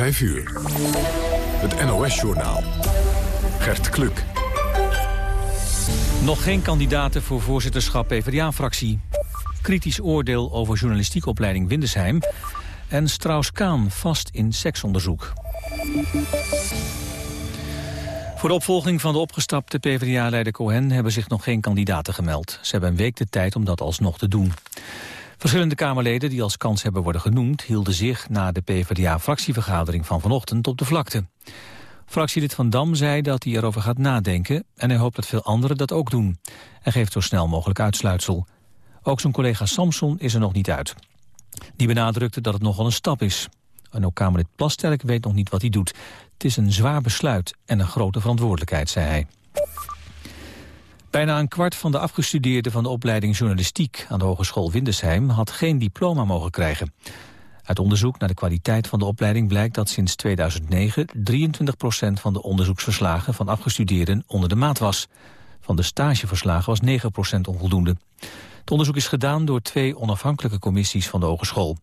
5 uur. Het NOS-journaal. Gert Kluk. Nog geen kandidaten voor voorzitterschap PvdA-fractie. Kritisch oordeel over journalistieke opleiding Windesheim. En Strauss-Kaan vast in seksonderzoek. Voor de opvolging van de opgestapte PvdA-leider Cohen hebben zich nog geen kandidaten gemeld. Ze hebben een week de tijd om dat alsnog te doen. Verschillende Kamerleden die als kans hebben worden genoemd... hielden zich na de PvdA-fractievergadering van vanochtend op de vlakte. Fractielid Van Dam zei dat hij erover gaat nadenken... en hij hoopt dat veel anderen dat ook doen. En geeft zo snel mogelijk uitsluitsel. Ook zijn collega Samson is er nog niet uit. Die benadrukte dat het nogal een stap is. En ook Kamerlid Plasterk weet nog niet wat hij doet. Het is een zwaar besluit en een grote verantwoordelijkheid, zei hij. Bijna een kwart van de afgestudeerden van de opleiding journalistiek aan de Hogeschool Windesheim had geen diploma mogen krijgen. Uit onderzoek naar de kwaliteit van de opleiding blijkt dat sinds 2009 23% van de onderzoeksverslagen van afgestudeerden onder de maat was. Van de stageverslagen was 9% onvoldoende. Het onderzoek is gedaan door twee onafhankelijke commissies van de Hogeschool.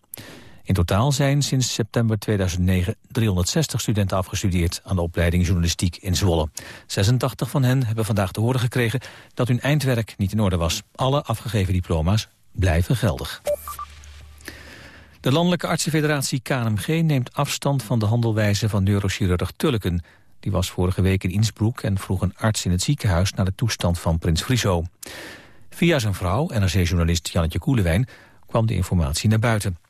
In totaal zijn sinds september 2009 360 studenten afgestudeerd aan de opleiding journalistiek in Zwolle. 86 van hen hebben vandaag te horen gekregen dat hun eindwerk niet in orde was. Alle afgegeven diploma's blijven geldig. De Landelijke Artsenfederatie KNMG neemt afstand van de handelwijze van neurochirurg Tulleken. Die was vorige week in Innsbruck en vroeg een arts in het ziekenhuis naar de toestand van prins Friso. Via zijn vrouw, NRC-journalist Jannetje Koelewijn, kwam de informatie naar buiten.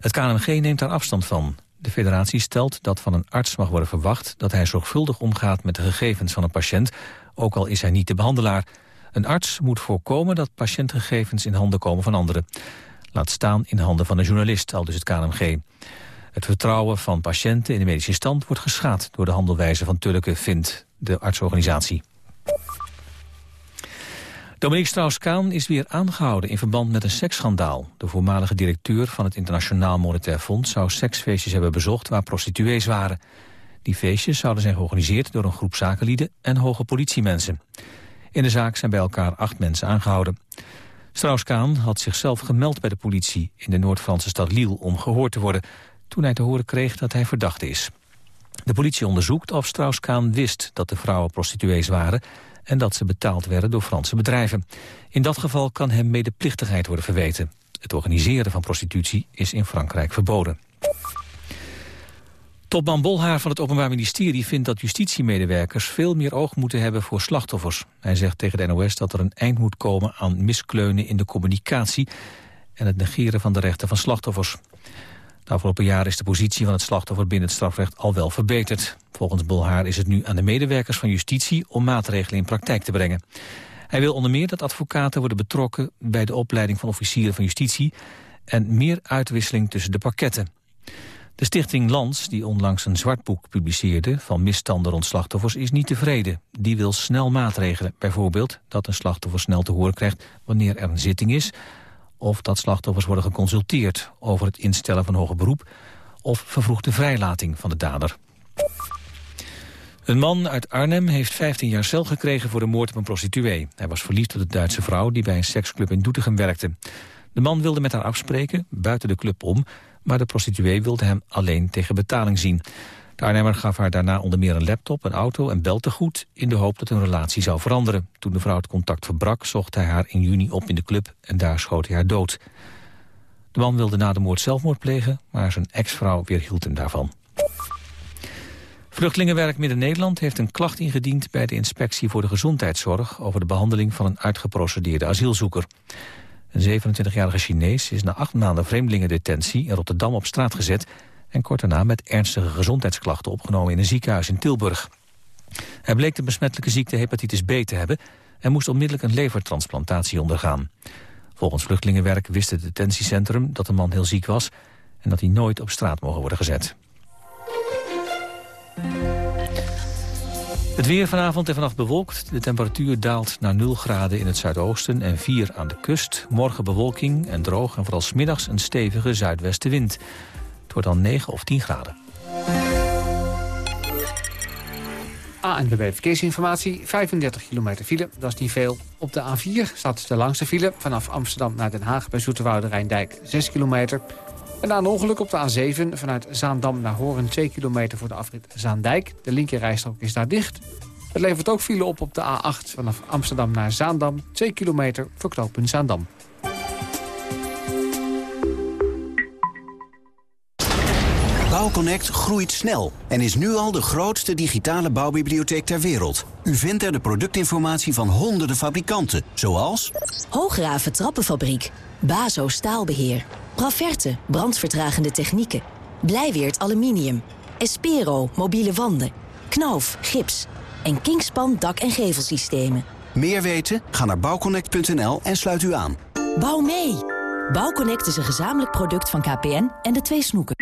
Het KNMG neemt daar afstand van. De federatie stelt dat van een arts mag worden verwacht... dat hij zorgvuldig omgaat met de gegevens van een patiënt... ook al is hij niet de behandelaar. Een arts moet voorkomen dat patiëntgegevens in handen komen van anderen. Laat staan in handen van een journalist, al dus het KNMG. Het vertrouwen van patiënten in de medische stand wordt geschaad... door de handelwijze van Tulke, vindt de artsorganisatie. Dominique Strauss-Kaan is weer aangehouden in verband met een seksschandaal. De voormalige directeur van het Internationaal Monetair Fonds... zou seksfeestjes hebben bezocht waar prostituees waren. Die feestjes zouden zijn georganiseerd door een groep zakenlieden... en hoge politiemensen. In de zaak zijn bij elkaar acht mensen aangehouden. Strauss-Kaan had zichzelf gemeld bij de politie... in de Noord-Franse stad Lille om gehoord te worden... toen hij te horen kreeg dat hij verdacht is. De politie onderzoekt of Strauss-Kaan wist dat de vrouwen prostituees waren en dat ze betaald werden door Franse bedrijven. In dat geval kan hem medeplichtigheid worden verweten. Het organiseren van prostitutie is in Frankrijk verboden. Topman Bolhaar van het Openbaar Ministerie vindt dat justitiemedewerkers veel meer oog moeten hebben voor slachtoffers. Hij zegt tegen de NOS dat er een eind moet komen aan miskleunen in de communicatie en het negeren van de rechten van slachtoffers. De afgelopen jaren is de positie van het slachtoffer binnen het strafrecht al wel verbeterd. Volgens Bulhaar is het nu aan de medewerkers van justitie om maatregelen in praktijk te brengen. Hij wil onder meer dat advocaten worden betrokken bij de opleiding van officieren van justitie en meer uitwisseling tussen de pakketten. De stichting Lans, die onlangs een zwartboek publiceerde van misstanden rond slachtoffers, is niet tevreden. Die wil snel maatregelen, bijvoorbeeld dat een slachtoffer snel te horen krijgt wanneer er een zitting is, of dat slachtoffers worden geconsulteerd over het instellen van hoger beroep of vervroegde vrijlating van de dader. Een man uit Arnhem heeft 15 jaar cel gekregen voor de moord op een prostituee. Hij was verliefd op de Duitse vrouw die bij een seksclub in Doetinchem werkte. De man wilde met haar afspreken, buiten de club om... maar de prostituee wilde hem alleen tegen betaling zien. De gaf haar daarna onder meer een laptop, een auto en beltegoed... in de hoop dat hun relatie zou veranderen. Toen de vrouw het contact verbrak, zocht hij haar in juni op in de club... en daar schoot hij haar dood. De man wilde na de moord zelfmoord plegen, maar zijn ex-vrouw weerhield hem daarvan. Vluchtelingenwerk Midden-Nederland heeft een klacht ingediend... bij de Inspectie voor de Gezondheidszorg... over de behandeling van een uitgeprocedeerde asielzoeker. Een 27-jarige Chinees is na acht maanden vreemdelingendetentie... in Rotterdam op straat gezet en kort daarna met ernstige gezondheidsklachten opgenomen in een ziekenhuis in Tilburg. Hij bleek de besmettelijke ziekte hepatitis B te hebben en moest onmiddellijk een levertransplantatie ondergaan. Volgens Vluchtelingenwerk wist het detentiecentrum dat de man heel ziek was en dat hij nooit op straat mogen worden gezet. Het weer vanavond en vannacht bewolkt. De temperatuur daalt naar 0 graden in het zuidoosten en 4 aan de kust. Morgen bewolking en droog en vooral smiddags een stevige zuidwestenwind. Het dan 9 of 10 graden. ANWB Verkeersinformatie, 35 kilometer file, dat is niet veel. Op de A4 staat de langste file vanaf Amsterdam naar Den Haag... bij Zoeterwoude Rijndijk, 6 kilometer. En na een ongeluk op de A7 vanuit Zaandam naar Horen... 2 kilometer voor de afrit Zaandijk. De linkerrijstrook is daar dicht. Het levert ook file op op de A8 vanaf Amsterdam naar Zaandam. 2 kilometer voor knooppunt Zaandam. Bouwconnect groeit snel en is nu al de grootste digitale bouwbibliotheek ter wereld. U vindt er de productinformatie van honderden fabrikanten, zoals... Hoograven Trappenfabriek, Bazo Staalbeheer, Praverte Brandvertragende Technieken, Blijweert Aluminium, Espero Mobiele Wanden, Knoof Gips en Kingspan Dak- en Gevelsystemen. Meer weten? Ga naar bouwconnect.nl en sluit u aan. Bouw mee! Bouwconnect is een gezamenlijk product van KPN en de twee snoeken.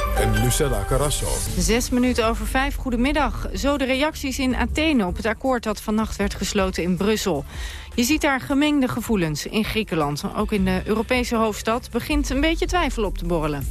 en Lucella Carrasso. Zes minuten over vijf, goedemiddag. Zo de reacties in Athene op het akkoord dat vannacht werd gesloten in Brussel. Je ziet daar gemengde gevoelens in Griekenland. Ook in de Europese hoofdstad begint een beetje twijfel op te borrelen.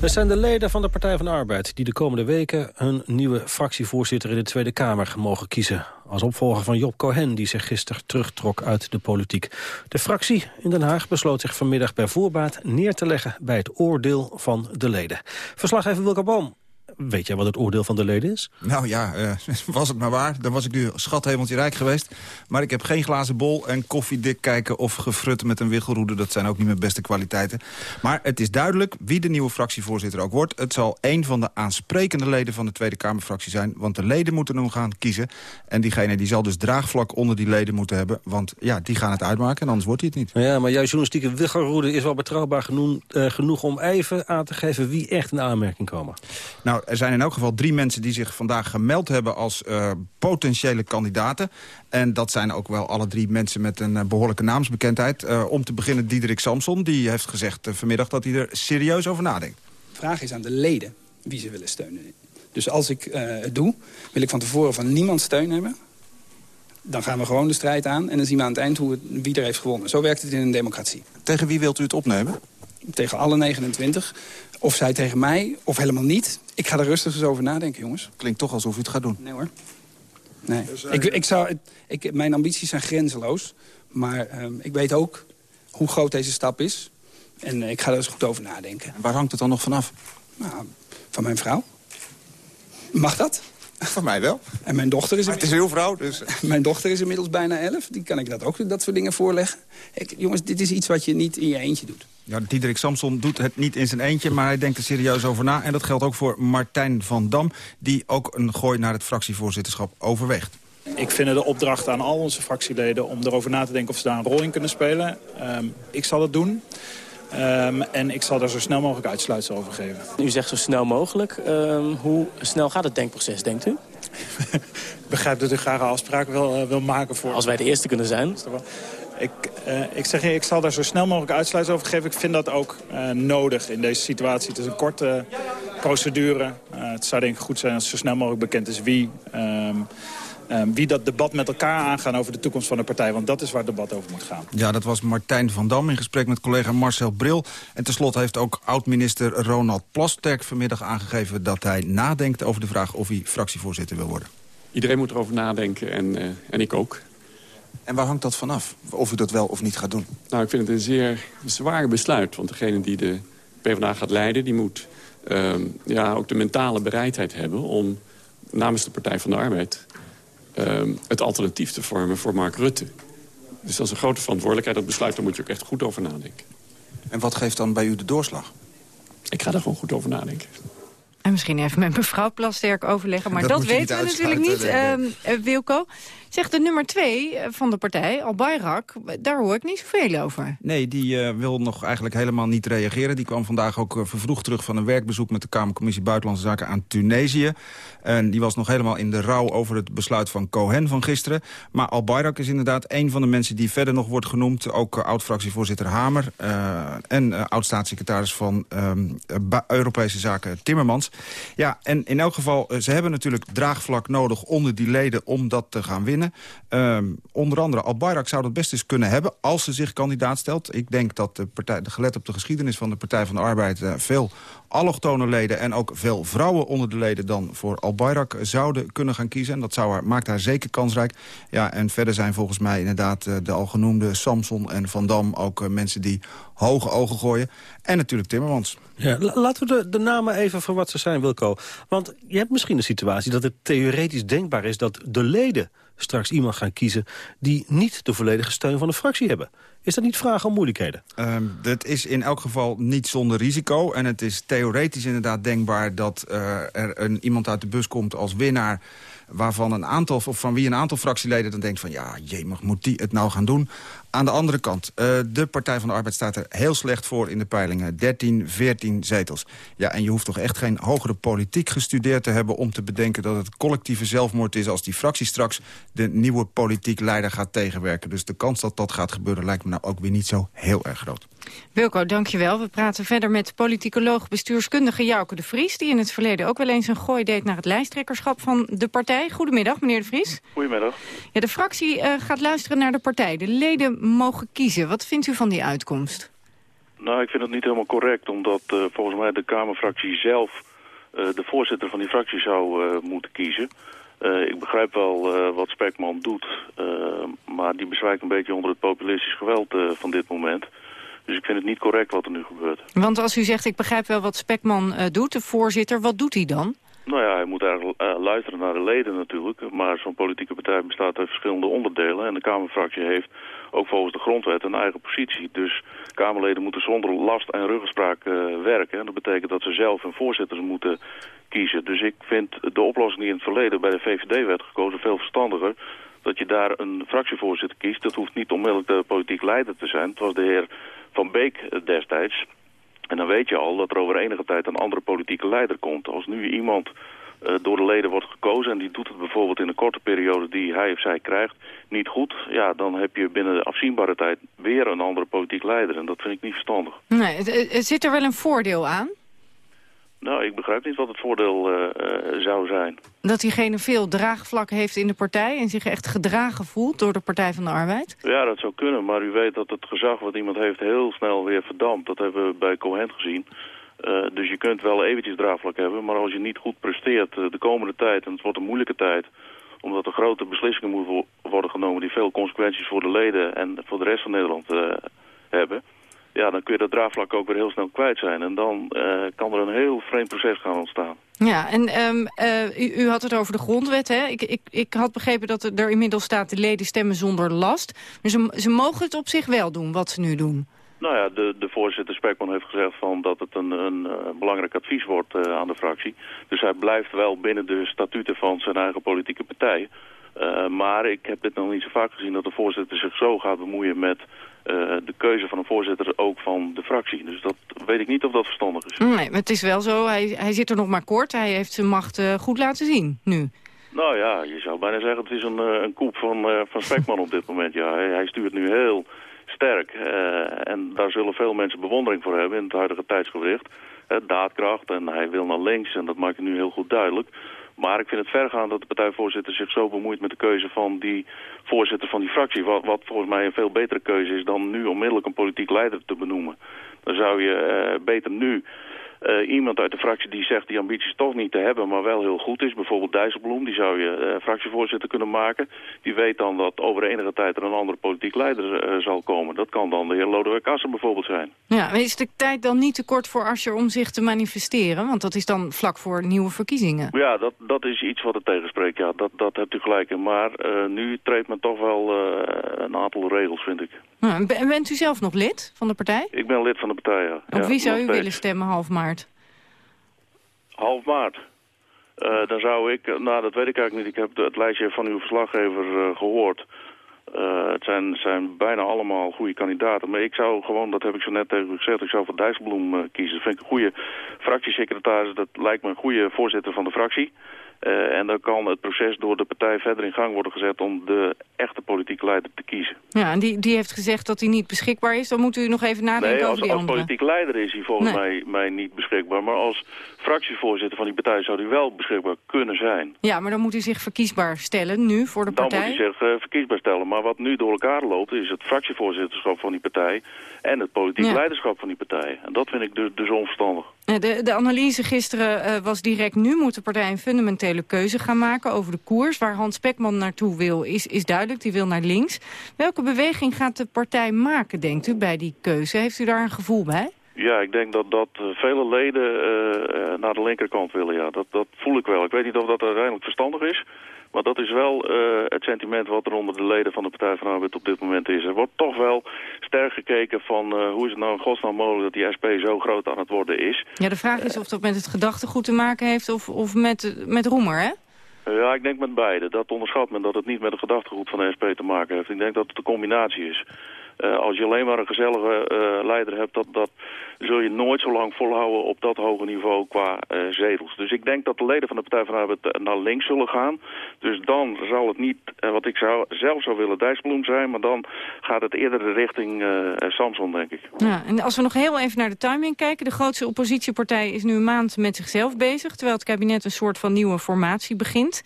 Het zijn de leden van de Partij van de Arbeid die de komende weken hun nieuwe fractievoorzitter in de Tweede Kamer mogen kiezen. Als opvolger van Job Cohen, die zich gisteren terugtrok uit de politiek. De fractie in Den Haag besloot zich vanmiddag bij voorbaat neer te leggen bij het oordeel van de leden. Verslaggever Wilke Boom Weet jij wat het oordeel van de leden is? Nou ja, uh, was het maar waar. Dan was ik nu schathemeltje rijk geweest. Maar ik heb geen glazen bol en koffiedik kijken of gefrut met een wiggelroede. Dat zijn ook niet mijn beste kwaliteiten. Maar het is duidelijk wie de nieuwe fractievoorzitter ook wordt. Het zal een van de aansprekende leden van de Tweede Kamerfractie zijn. Want de leden moeten hem gaan kiezen. En diegene die zal dus draagvlak onder die leden moeten hebben. Want ja, die gaan het uitmaken en anders wordt hij het niet. Ja, maar jouw journalistieke wiggelroede is wel betrouwbaar genoeg, uh, genoeg om even aan te geven wie echt in aanmerking komen. Nou, er zijn in elk geval drie mensen die zich vandaag gemeld hebben als uh, potentiële kandidaten. En dat zijn ook wel alle drie mensen met een uh, behoorlijke naamsbekendheid. Uh, om te beginnen Diederik Samson, die heeft gezegd vanmiddag dat hij er serieus over nadenkt. De vraag is aan de leden wie ze willen steunen. Dus als ik het doe, wil ik van tevoren van niemand steun hebben. Dan gaan we gewoon de strijd aan en dan zien we aan het eind hoe het, wie er heeft gewonnen. Zo werkt het in een democratie. Tegen wie wilt u het opnemen? Tegen alle 29. Of zij tegen mij, of helemaal niet. Ik ga er rustig eens over nadenken, jongens. Klinkt toch alsof u het gaat doen. Nee hoor. Nee. Ik, ik zou, ik, mijn ambities zijn grenzeloos. Maar um, ik weet ook hoe groot deze stap is. En ik ga er eens goed over nadenken. En waar hangt het dan nog vanaf? Nou, van mijn vrouw. Mag dat? Van mij wel. En mijn dochter is... Maar het is heel vrouw, dus... Mijn dochter is inmiddels bijna elf. Die kan ik dat ook, dat soort dingen voorleggen. Ik, jongens, dit is iets wat je niet in je eentje doet. Ja, Diederik Samson doet het niet in zijn eentje, maar hij denkt er serieus over na. En dat geldt ook voor Martijn van Dam, die ook een gooi naar het fractievoorzitterschap overweegt. Ik vind de opdracht aan al onze fractieleden om erover na te denken of ze daar een rol in kunnen spelen. Um, ik zal het doen. Um, en ik zal daar zo snel mogelijk uitsluitsel over geven. U zegt zo snel mogelijk. Um, hoe snel gaat het denkproces, denkt u? ik begrijp dat u graag een afspraak wil, uh, wil maken voor... Als wij de eerste kunnen zijn. Ik, uh, ik zeg je, ik zal daar zo snel mogelijk uitsluitsel over geven. Ik vind dat ook uh, nodig in deze situatie. Het is een korte procedure. Het zou denk ik goed zijn als zo snel mogelijk bekend is wie... Um, Um, wie dat debat met elkaar aangaan over de toekomst van de partij. Want dat is waar het debat over moet gaan. Ja, dat was Martijn van Dam in gesprek met collega Marcel Bril. En tenslotte heeft ook oud-minister Ronald Plasterk vanmiddag aangegeven... dat hij nadenkt over de vraag of hij fractievoorzitter wil worden. Iedereen moet erover nadenken en, uh, en ik ook. En waar hangt dat vanaf? Of u dat wel of niet gaat doen? Nou, ik vind het een zeer zwaar besluit. Want degene die de PvdA gaat leiden... die moet uh, ja, ook de mentale bereidheid hebben om namens de Partij van de Arbeid het alternatief te vormen voor Mark Rutte. Dus dat is een grote verantwoordelijkheid. Dat besluit, daar moet je ook echt goed over nadenken. En wat geeft dan bij u de doorslag? Ik ga daar gewoon goed over nadenken. En misschien even met mevrouw Plasterk overleggen, maar Dat weten we natuurlijk niet, Ehm, eh, Wilco. Zegt de nummer twee eh, van de partij, Al Bayrak, daar hoor ik niet zoveel over. Nee, die eh, wil nog eigenlijk helemaal niet reageren. Die kwam vandaag ook eh, vervroegd terug van een werkbezoek... met de Kamercommissie Buitenlandse Zaken aan Tunesië. En die was nog helemaal in de rouw over het besluit van Cohen van gisteren. Maar Al Bayrak is inderdaad een van de mensen die verder nog wordt genoemd. Ook oud-fractievoorzitter Hamer en oud-staatssecretaris van ehm, eh, Europese Zaken Timmermans. Ja, en in elk geval, ze hebben natuurlijk draagvlak nodig onder die leden om dat te gaan winnen. Ehm, onder andere Al Bayrak zou dat best eens kunnen hebben als ze zich kandidaat stelt. Ik denk dat de partij, de gelet op de geschiedenis van de Partij van de Arbeid... eh, veel allochtone leden en ook veel vrouwen onder de leden... dan voor Al Bayrak zouden kunnen gaan kiezen. En dat zou haar, maakt haar zeker kansrijk. Ja, en verder zijn volgens mij inderdaad eh, de al genoemde Samson en Van Dam... ook eh, mensen die hoge ogen gooien. En natuurlijk Timmermans. Ja, la- laten we de, de namen even voor wat ze zijn, Wilco. Want je hebt misschien een situatie dat het theoretisch denkbaar is... dat de leden straks iemand gaan kiezen... die niet de volledige steun van de fractie hebben. Is dat niet vragen om moeilijkheden? Ehm, dat is in elk geval niet zonder risico. En het is theoretisch inderdaad denkbaar dat eh, er een, iemand uit de bus komt als winnaar waarvan een aantal, of van wie een aantal fractieleden dan denkt van... ja, jemig, moet die het nou gaan doen? Aan de andere kant, eh, de Partij van de Arbeid staat er heel slecht voor in de peilingen. 13, 14 zetels. Ja, en je hoeft toch echt geen hogere politiek gestudeerd te hebben... om te bedenken dat het collectieve zelfmoord is... als die fractie straks de nieuwe politiek leider gaat tegenwerken. Dus de kans dat dat gaat gebeuren lijkt me nou ook weer niet zo heel erg groot. Wilco, dankjewel. We praten verder met politicoloog bestuurskundige Jouke de Vries... die in het verleden ook wel eens een gooi deed naar het lijsttrekkerschap van de partij. Goedemiddag, meneer de Vries. Goedemiddag. Ja, de fractie eh, gaat luisteren naar de partij. De leden mogen kiezen. Wat vindt u van die uitkomst? Nou, ik vind het niet helemaal correct, omdat eh, volgens mij de Kamerfractie zelf eh, de voorzitter van die fractie zou eh, moeten kiezen. Ik begrijp wel wat Spekman doet, maar die bezwijkt een beetje onder het populistisch geweld van dit moment. Dus ik vind het niet correct wat er nu gebeurt. Want als u zegt, ik begrijp wel wat Spekman doet, de voorzitter, wat doet hij dan? Nou ja, hij moet eigenlijk luisteren naar de leden natuurlijk. Maar zo'n politieke partij bestaat uit verschillende onderdelen. En de Kamerfractie heeft ook volgens de grondwet een eigen positie. Dus Kamerleden moeten zonder last en ruggespraak eh, werken. En dat betekent dat ze zelf hun voorzitters moeten kiezen. Dus ik vind de oplossing die in het verleden bij de VVD werd gekozen veel verstandiger. Dat je daar een fractievoorzitter kiest. Dat hoeft niet onmiddellijk de politiek leider te zijn. Het was de heer Van Beek eh, destijds. En dan weet je al dat er over enige tijd een andere politieke leider komt. Als nu iemand door de leden wordt gekozen en die doet het bijvoorbeeld in een korte periode die hij of zij krijgt niet goed, ja, dan heb je binnen de afzienbare tijd weer een andere politiek leider. En dat vind ik niet verstandig. Nee, het, zit er wel een voordeel aan? Nou, ik begrijp niet wat het voordeel eh, eh, zou zijn. Dat diegene veel draagvlak heeft in de partij... en zich echt gedragen voelt door de Partij van de Arbeid? Ja, dat zou kunnen, maar u weet dat het gezag wat iemand heeft heel snel weer verdampt. Dat hebben we bij Cohen gezien. Eh, dus je kunt wel eventjes draagvlak hebben, maar als je niet goed presteert eh, de komende tijd, en het wordt een moeilijke tijd, omdat er grote beslissingen moeten wo- worden genomen die veel consequenties voor de leden en voor de rest van Nederland eh, hebben, ja, dan kun je dat draagvlak ook weer heel snel kwijt zijn. En dan kan er een heel vreemd proces gaan ontstaan. Ja, en ehm, eh, u, u had het over de grondwet, hè? Ik, ik, ik had begrepen dat er, inmiddels staat... de leden stemmen zonder last. Ze, ze mogen het op zich wel doen, wat ze nu doen. Nou ja, de, de voorzitter Spekman heeft gezegd van dat het een, een eh, belangrijk advies wordt eh, aan de fractie. Dus hij blijft wel binnen de statuten van zijn eigen politieke partij. Eh, maar ik heb dit nog niet zo vaak gezien dat de voorzitter zich zo gaat bemoeien met de keuze van een voorzitter ook van de fractie. Dus dat weet ik niet of dat verstandig is. Nee, maar het is wel zo, hij, hij zit er nog maar kort. Hij heeft zijn macht goed laten zien, nu. Nou ja, je zou bijna zeggen het is een, een koep van, van Spekman op dit moment. Ja, hij, hij stuurt nu heel sterk. eh, en daar zullen veel mensen bewondering voor hebben in het huidige tijdsgewicht. Eh, daadkracht en hij wil naar links en dat maakt hij nu heel goed duidelijk. Maar ik vind het vergaan dat de partijvoorzitter zich zo bemoeit met de keuze van die voorzitter van die fractie. Wat, wat volgens mij een veel betere keuze is dan nu onmiddellijk een politiek leider te benoemen. Dan zou je eh, beter nu eh, iemand uit de fractie die zegt die ambities toch niet te hebben, maar wel heel goed is. Bijvoorbeeld Dijsselbloem, die zou je eh, fractievoorzitter kunnen maken. Die weet dan dat over enige tijd er een andere politiek leider eh, zal komen. Dat kan dan de heer Lodewijk Assen bijvoorbeeld zijn. Ja, maar is de tijd dan niet te kort voor Asscher om zich te manifesteren? Want dat is dan vlak voor nieuwe verkiezingen. Ja, dat, dat is iets wat het tegenspreekt. Ja, dat, dat hebt u gelijk in. Maar nu treedt men toch wel een aantal regels, vind ik. Ben- bent u zelf nog lid van de partij? Ik ben lid van de partij, ja. Op Ja, wie zou u steeds. willen stemmen half maart? Half maart. Uh, dan zou ik, nou dat weet ik eigenlijk niet, ik heb het lijstje van uw verslaggever uh, gehoord. Uh, het zijn, zijn bijna allemaal goede kandidaten. Maar ik zou gewoon, dat heb ik zo net tegen u gezegd, ik zou voor Dijsselbloem kiezen. Dat vind ik een goede fractiesecretaris, dat lijkt me een goede voorzitter van de fractie. Uh, en dan kan het proces door de partij verder in gang worden gezet om de echte politieke leider te kiezen. Ja, en die, die heeft gezegd dat hij niet beschikbaar is. Dan moet u nog even nadenken nee, als, over die als andere. politiek leider is hij volgens mij, mij niet beschikbaar. Maar als fractievoorzitter van die partij zou hij wel beschikbaar kunnen zijn. Ja, maar dan moet hij zich verkiesbaar stellen nu voor de partij. Dan moet hij zich uh, verkiesbaar stellen. Maar wat nu door elkaar loopt is het fractievoorzitterschap van die partij... en het politiek ja. leiderschap van die partij. En dat vind ik dus, dus onverstandig. De, de analyse gisteren uh, was direct nu moet de partij een fundamentele keuze gaan maken over de koers. Waar Hans Pekman naartoe wil is, is duidelijk, die wil naar links. Welke beweging gaat de partij maken, denkt u, bij die keuze? Heeft u daar een gevoel bij? Ja, ik denk dat, dat vele leden uh, naar de linkerkant willen. Ja. Dat, dat voel ik wel. Ik weet niet of dat uiteindelijk verstandig is. Maar dat is wel uh, het sentiment wat er onder de leden van de Partij van de Arbeid op dit moment is. Er wordt toch wel sterk gekeken van uh, hoe is het nou in godsnaam mogelijk dat die SP zo groot aan het worden is. Ja, de vraag is of dat met het gedachtegoed te maken heeft of, of met, met roemer, hè? Ja, ik denk met beide. Dat onderschat men dat het niet met het gedachtegoed van de SP te maken heeft. Ik denk dat het een combinatie is. Uh, als je alleen maar een gezellige uh, leider hebt, dat, dat zul je nooit zo lang volhouden op dat hoge niveau qua uh, zetels. Dus ik denk dat de leden van de Partij van de Arbeid naar links zullen gaan. Dus dan zal het niet, wat ik zou, zelf zou willen, Dijsselbloem zijn, maar dan gaat het eerder richting Samson, denk ik. Ja, en als we nog heel even naar de timing kijken. De grootste oppositiepartij is nu een maand met zichzelf bezig, terwijl het kabinet een soort van nieuwe formatie begint.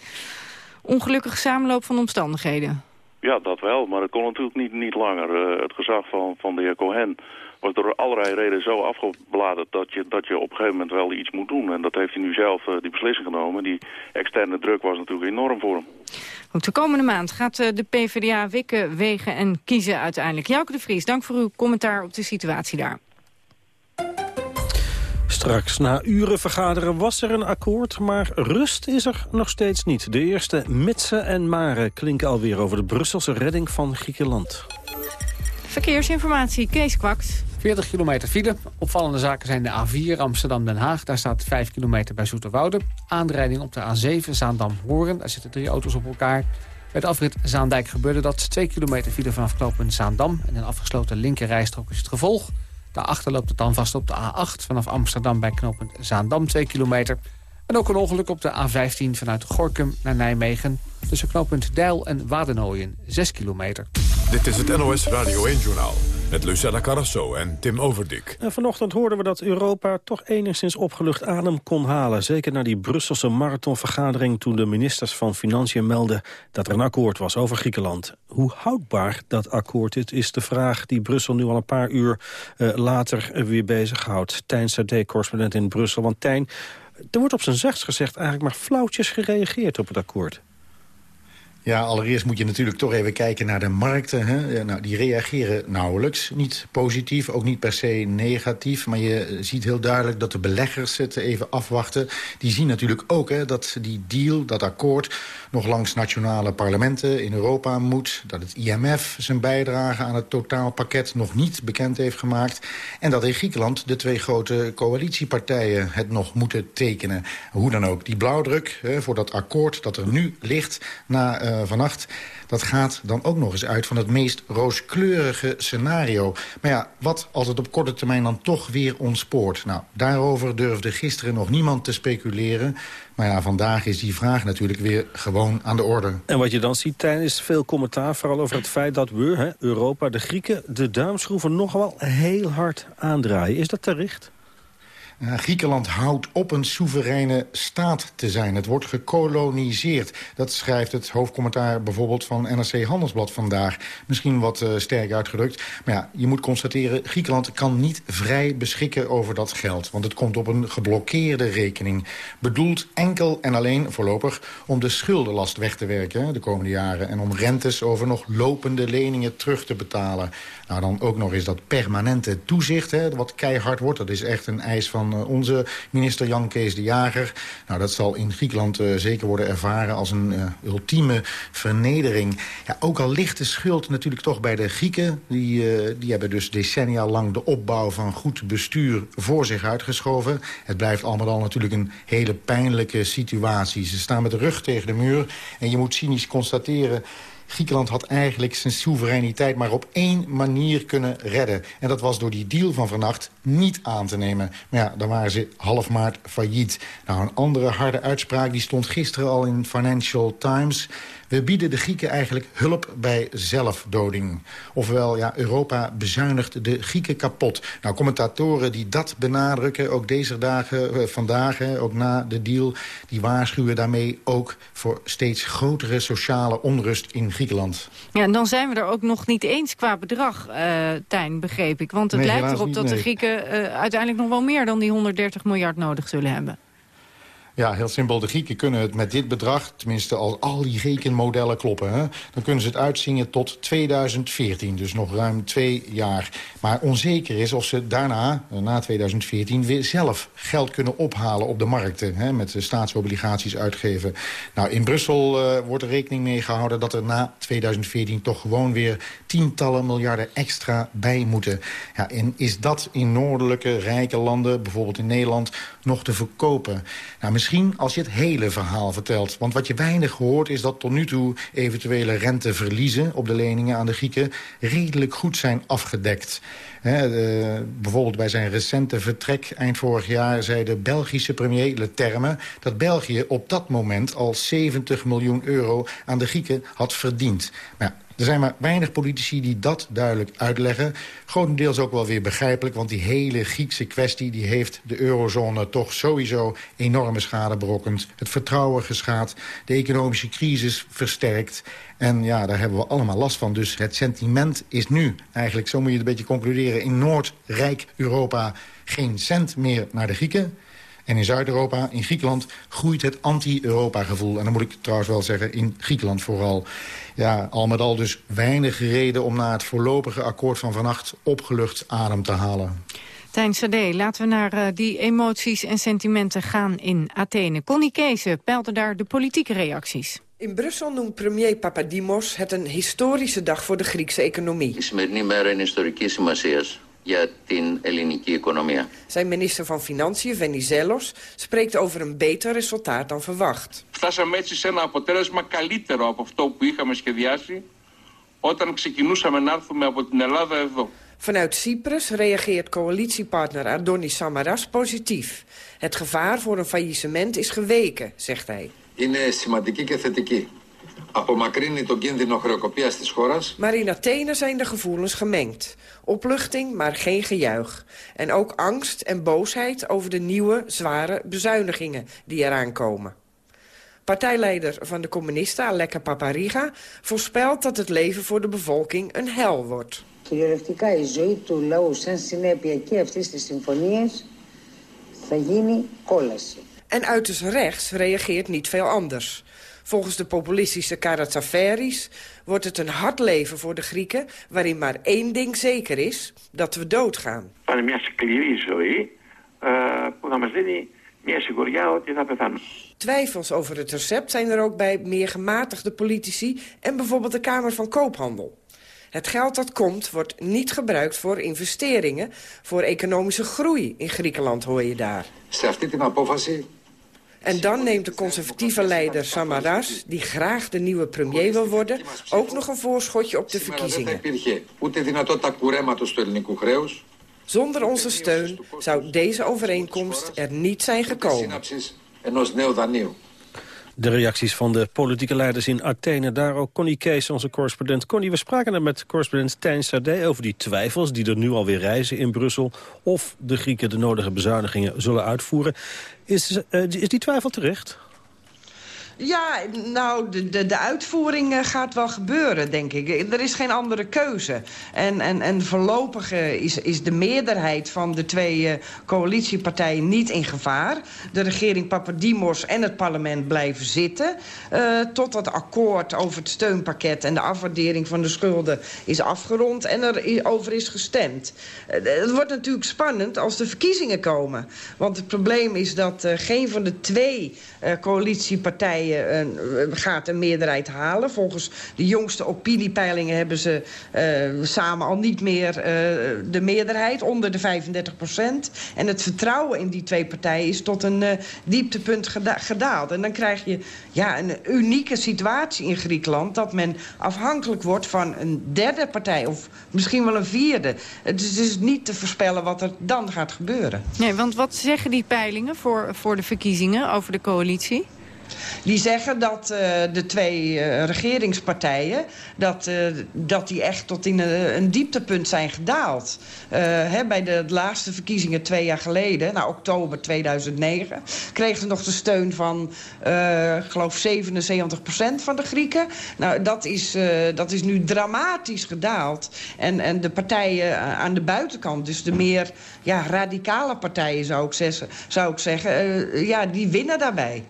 Ongelukkig samenloop van omstandigheden. Ja, dat wel, maar het kon natuurlijk niet, niet langer. Uh, het gezag van, van de heer Cohen was door allerlei redenen zo afgebladerd... Dat je, dat je op een gegeven moment wel iets moet doen. En dat heeft hij nu zelf uh, die beslissing genomen. Die externe druk was natuurlijk enorm voor hem. Goed, de komende maand gaat uh, de PvdA wikken, wegen en kiezen uiteindelijk. Jouke de Vries, dank voor uw commentaar op de situatie daar. Straks na uren vergaderen was er een akkoord, maar rust is er nog steeds niet. De eerste mitsen en maren klinken alweer over de Brusselse redding van Griekenland. Verkeersinformatie, Kees Kwaks. 40 kilometer file. Opvallende zaken zijn de A4 Amsterdam-Den Haag. Daar staat 5 kilometer bij Zoeterwoude. Aanrijding op de A7 Zaandam-Horen. Daar zitten drie auto's op elkaar. Bij de afrit Zaandijk gebeurde dat. 2 kilometer file vanaf knooppunt Zaandam. En een afgesloten linkerrijstrook is het gevolg. Daarachter loopt het dan vast op de A8 vanaf Amsterdam bij knooppunt Zaandam 2 kilometer. En ook een ongeluk op de A15 vanuit Gorkum naar Nijmegen. Tussen knooppunt Deil en Wadenoijen 6 kilometer. Dit is het NOS Radio 1-journaal met Lucella Carrasso en Tim Overdik. En vanochtend hoorden we dat Europa toch enigszins opgelucht adem kon halen. Zeker na die Brusselse marathonvergadering toen de ministers van Financiën melden dat er een akkoord was over Griekenland. Hoe houdbaar dat akkoord is, is de vraag die Brussel nu al een paar uur uh, later weer bezighoudt. Tijn Sade, correspondent in Brussel. Want Tijn, er wordt op zijn zachtst gezegd eigenlijk maar flauwtjes gereageerd op het akkoord. Ja, allereerst moet je natuurlijk toch even kijken naar de markten. Hè? Nou, die reageren nauwelijks. Niet positief, ook niet per se negatief. Maar je ziet heel duidelijk dat de beleggers het even afwachten. Die zien natuurlijk ook hè, dat die deal, dat akkoord... nog langs nationale parlementen in Europa moet. Dat het IMF zijn bijdrage aan het totaalpakket nog niet bekend heeft gemaakt. En dat in Griekenland de twee grote coalitiepartijen het nog moeten tekenen. Hoe dan ook, die blauwdruk hè, voor dat akkoord dat er nu ligt... na uh, vannacht... dat gaat dan ook nog eens uit van het meest rooskleurige scenario. Maar ja, wat als het op korte termijn dan toch weer ontspoort? Nou, daarover durfde gisteren nog niemand te speculeren. Maar ja, vandaag is die vraag natuurlijk weer gewoon aan de orde. En wat je dan ziet, Tijn, is veel commentaar... vooral over het feit dat we, hè, Europa, de Grieken... de duimschroeven nog wel heel hard aandraaien. Is dat terecht? Uh, Griekenland houdt op een soevereine staat te zijn. Het wordt gekoloniseerd. Dat schrijft het hoofdcommentaar bijvoorbeeld van NRC Handelsblad vandaag. Misschien wat uh, sterk uitgedrukt. Maar ja, je moet constateren, Griekenland kan niet vrij beschikken over dat geld. Want het komt op een geblokkeerde rekening. Bedoeld enkel en alleen voorlopig om de schuldenlast weg te werken de komende jaren. En om rentes over nog lopende leningen terug te betalen. Nou, dan ook nog eens dat permanente toezicht, hè, wat keihard wordt. Dat is echt een eis van van onze minister Jan Kees de Jager. Nou, dat zal in Griekenland zeker worden ervaren als een ultieme vernedering. Ja, ook al ligt de schuld natuurlijk toch bij de Grieken. Die, die hebben dus decennia lang de opbouw van goed bestuur voor zich uitgeschoven. Het blijft allemaal al natuurlijk een hele pijnlijke situatie. Ze staan met de rug tegen de muur en je moet cynisch constateren Griekenland had eigenlijk zijn soevereiniteit maar op één manier kunnen redden. En dat was door die deal van vannacht niet aan te nemen. Maar ja, dan waren ze half maart failliet. Nou, een andere harde uitspraak die stond gisteren al in Financial Times. We bieden de Grieken eigenlijk hulp bij zelfdoding. Ofwel, ja, Europa bezuinigt de Grieken kapot. Nou, commentatoren die dat benadrukken, ook deze dagen, eh, vandaag, ook na de deal... die waarschuwen daarmee ook voor steeds grotere sociale onrust in Griekenland. Ja, en dan zijn we er ook nog niet eens qua bedrag, uh, Tijn, begreep ik. Want het lijkt erop dat de Grieken uh, uiteindelijk nog wel meer dan die 130 miljard nodig zullen hebben. Ja, heel simpel. De Grieken kunnen het met dit bedrag, tenminste als al die rekenmodellen kloppen... Hè, dan kunnen ze het uitzingen tot 2014, dus nog ruim twee jaar. Maar onzeker is of ze daarna, eh, na 2014, weer zelf geld kunnen ophalen op de markten... Hè, met staatsobligaties uitgeven. Nou, in Brussel uh, wordt er rekening mee gehouden dat er na 2014... toch gewoon weer tientallen miljarden extra bij moeten. Ja, en is dat in noordelijke, rijke landen, bijvoorbeeld in Nederland, nog te verkopen? Nou, misschien als je het hele verhaal vertelt. Want wat je weinig hoort is dat tot nu toe eventuele renteverliezen... op de leningen aan de Grieken redelijk goed zijn afgedekt. bijvoorbeeld bij zijn recente vertrek eind vorig jaar... zei de Belgische premier Leterme dat België op dat moment al 70 miljoen euro aan de Grieken had verdiend. Maar er zijn maar weinig politici die dat duidelijk uitleggen. Grotendeels ook wel weer begrijpelijk, want die hele Griekse kwestie... die heeft de eurozone toch sowieso enorme schade berokkend. Het vertrouwen geschaad, de economische crisis versterkt. En ja, daar hebben we allemaal last van. Dus het sentiment is nu eigenlijk, zo moet je het een beetje concluderen... in Noordrijk Europa geen cent meer naar de Grieken... En in Zuid-Europa, in Griekenland, groeit het anti-Europa-gevoel. En dan moet ik trouwens wel zeggen, in Griekenland vooral. Ja, al met al dus weinig reden om na het voorlopige akkoord van vannacht opgelucht adem te halen. Tijn Sade, laten we naar uh, die emoties en sentimenten gaan in Athene. Connie Kees peilde daar de politieke reacties. In Brussel noemt premier Papadimos het een historische dag voor de Griekse economie. Η σημερινή μέρα είναι ιστορική σημασία για την ελληνική οικονομία. Zijn minister van Financiën, Venizelos, spreekt over een beter resultaat dan verwacht. Φτάσαμε έτσι σε ένα αποτέλεσμα καλύτερο από αυτό που είχαμε σχεδιάσει όταν ξεκινούσαμε να έρθουμε από την Ελλάδα εδώ. Vanuit Cyprus reageert coalitiepartner Adonis Samaras positief. Het gevaar voor een faillissement is geweken, zegt hij. Είναι σημαντική και θετική. Απομακρύνει τον κίνδυνο χρεοκοπίας της χώρας. Maar in Athene zijn de gevoelens gemengd. Opluchting, maar geen gejuich. En ook angst en boosheid over de nieuwe, zware bezuinigingen die eraan komen. Partijleider van de communisten, Aleka Papariga, voorspelt dat het leven voor de bevolking een hel wordt. Κυριολεκτικά η ζωή του λαού σαν συνέπεια και αυτής της συμφωνίας θα γίνει κόλαση. En uiterst rechts reageert niet veel anders. Volgens de populistische Karatsaferis wordt het een hard leven voor de Grieken... waarin maar één ding zeker is, dat we doodgaan. Πάνε μια σκληρή ζωή που θα μας δίνει μια σιγουριά ότι θα πεθάνουμε. Twijfels over het recept zijn er ook bij meer gematigde politici... en bijvoorbeeld de Kamer van Koophandel. Het geld dat komt wordt niet gebruikt voor investeringen... voor economische groei in Griekenland, hoor je daar. Σε αυτή την απόφαση en dan neemt de conservatieve leider Samaras, die graag de nieuwe premier wil worden, ook nog een voorschotje op de verkiezingen. Zonder onze steun zou deze overeenkomst er niet zijn gekomen. De reacties van de politieke leiders in Athene. Daar ook Connie Kees, onze correspondent. Connie, we spraken er met correspondent Tijn Sade over die twijfels... die er nu alweer reizen in Brussel... of de Grieken de nodige bezuinigingen zullen uitvoeren. Is, uh, is die twijfel terecht? Ja, nou, de, de, de uitvoering eh, gaat wel gebeuren, denk ik. Er is geen andere keuze. En, en, en voorlopig uh, is, is de meerderheid van de twee uh, coalitiepartijen niet in gevaar. De regering Papadimos en het parlement blijven zitten... tot het akkoord over het steunpakket en de afwaardering van de schulden is afgerond... en er over is gestemd. het wordt natuurlijk spannend als de verkiezingen komen. Want het probleem is dat geen van de twee coalitiepartijen gaat een meerderheid halen. Volgens de jongste opiniepeilingen hebben ze uh, samen al niet meer uh, de meerderheid, onder de 35 procent. En het vertrouwen in die twee partijen is tot een dieptepunt geda gedaald. En dan krijg je ja, een unieke situatie in Griekenland... dat men afhankelijk wordt van een derde partij of misschien wel een vierde. Het is dus niet te voorspellen wat er dan gaat gebeuren. Nee, want wat zeggen die peilingen voor, voor de verkiezingen over de coalitie? Die zeggen dat uh, de twee uh, regeringspartijen... Dat, uh, dat die echt tot in een, een dieptepunt zijn gedaald. Hè, bij de laatste verkiezingen twee jaar geleden... nou, oktober 2009... kregen ze nog de steun van, ik geloof, 77% van de Grieken. Nou, dat is, dat is nu dramatisch gedaald. En, en de partijen aan de buitenkant... dus de meer ja, radicale partijen, zou ik zeggen, zou ik zeggen ja, die winnen daarbij.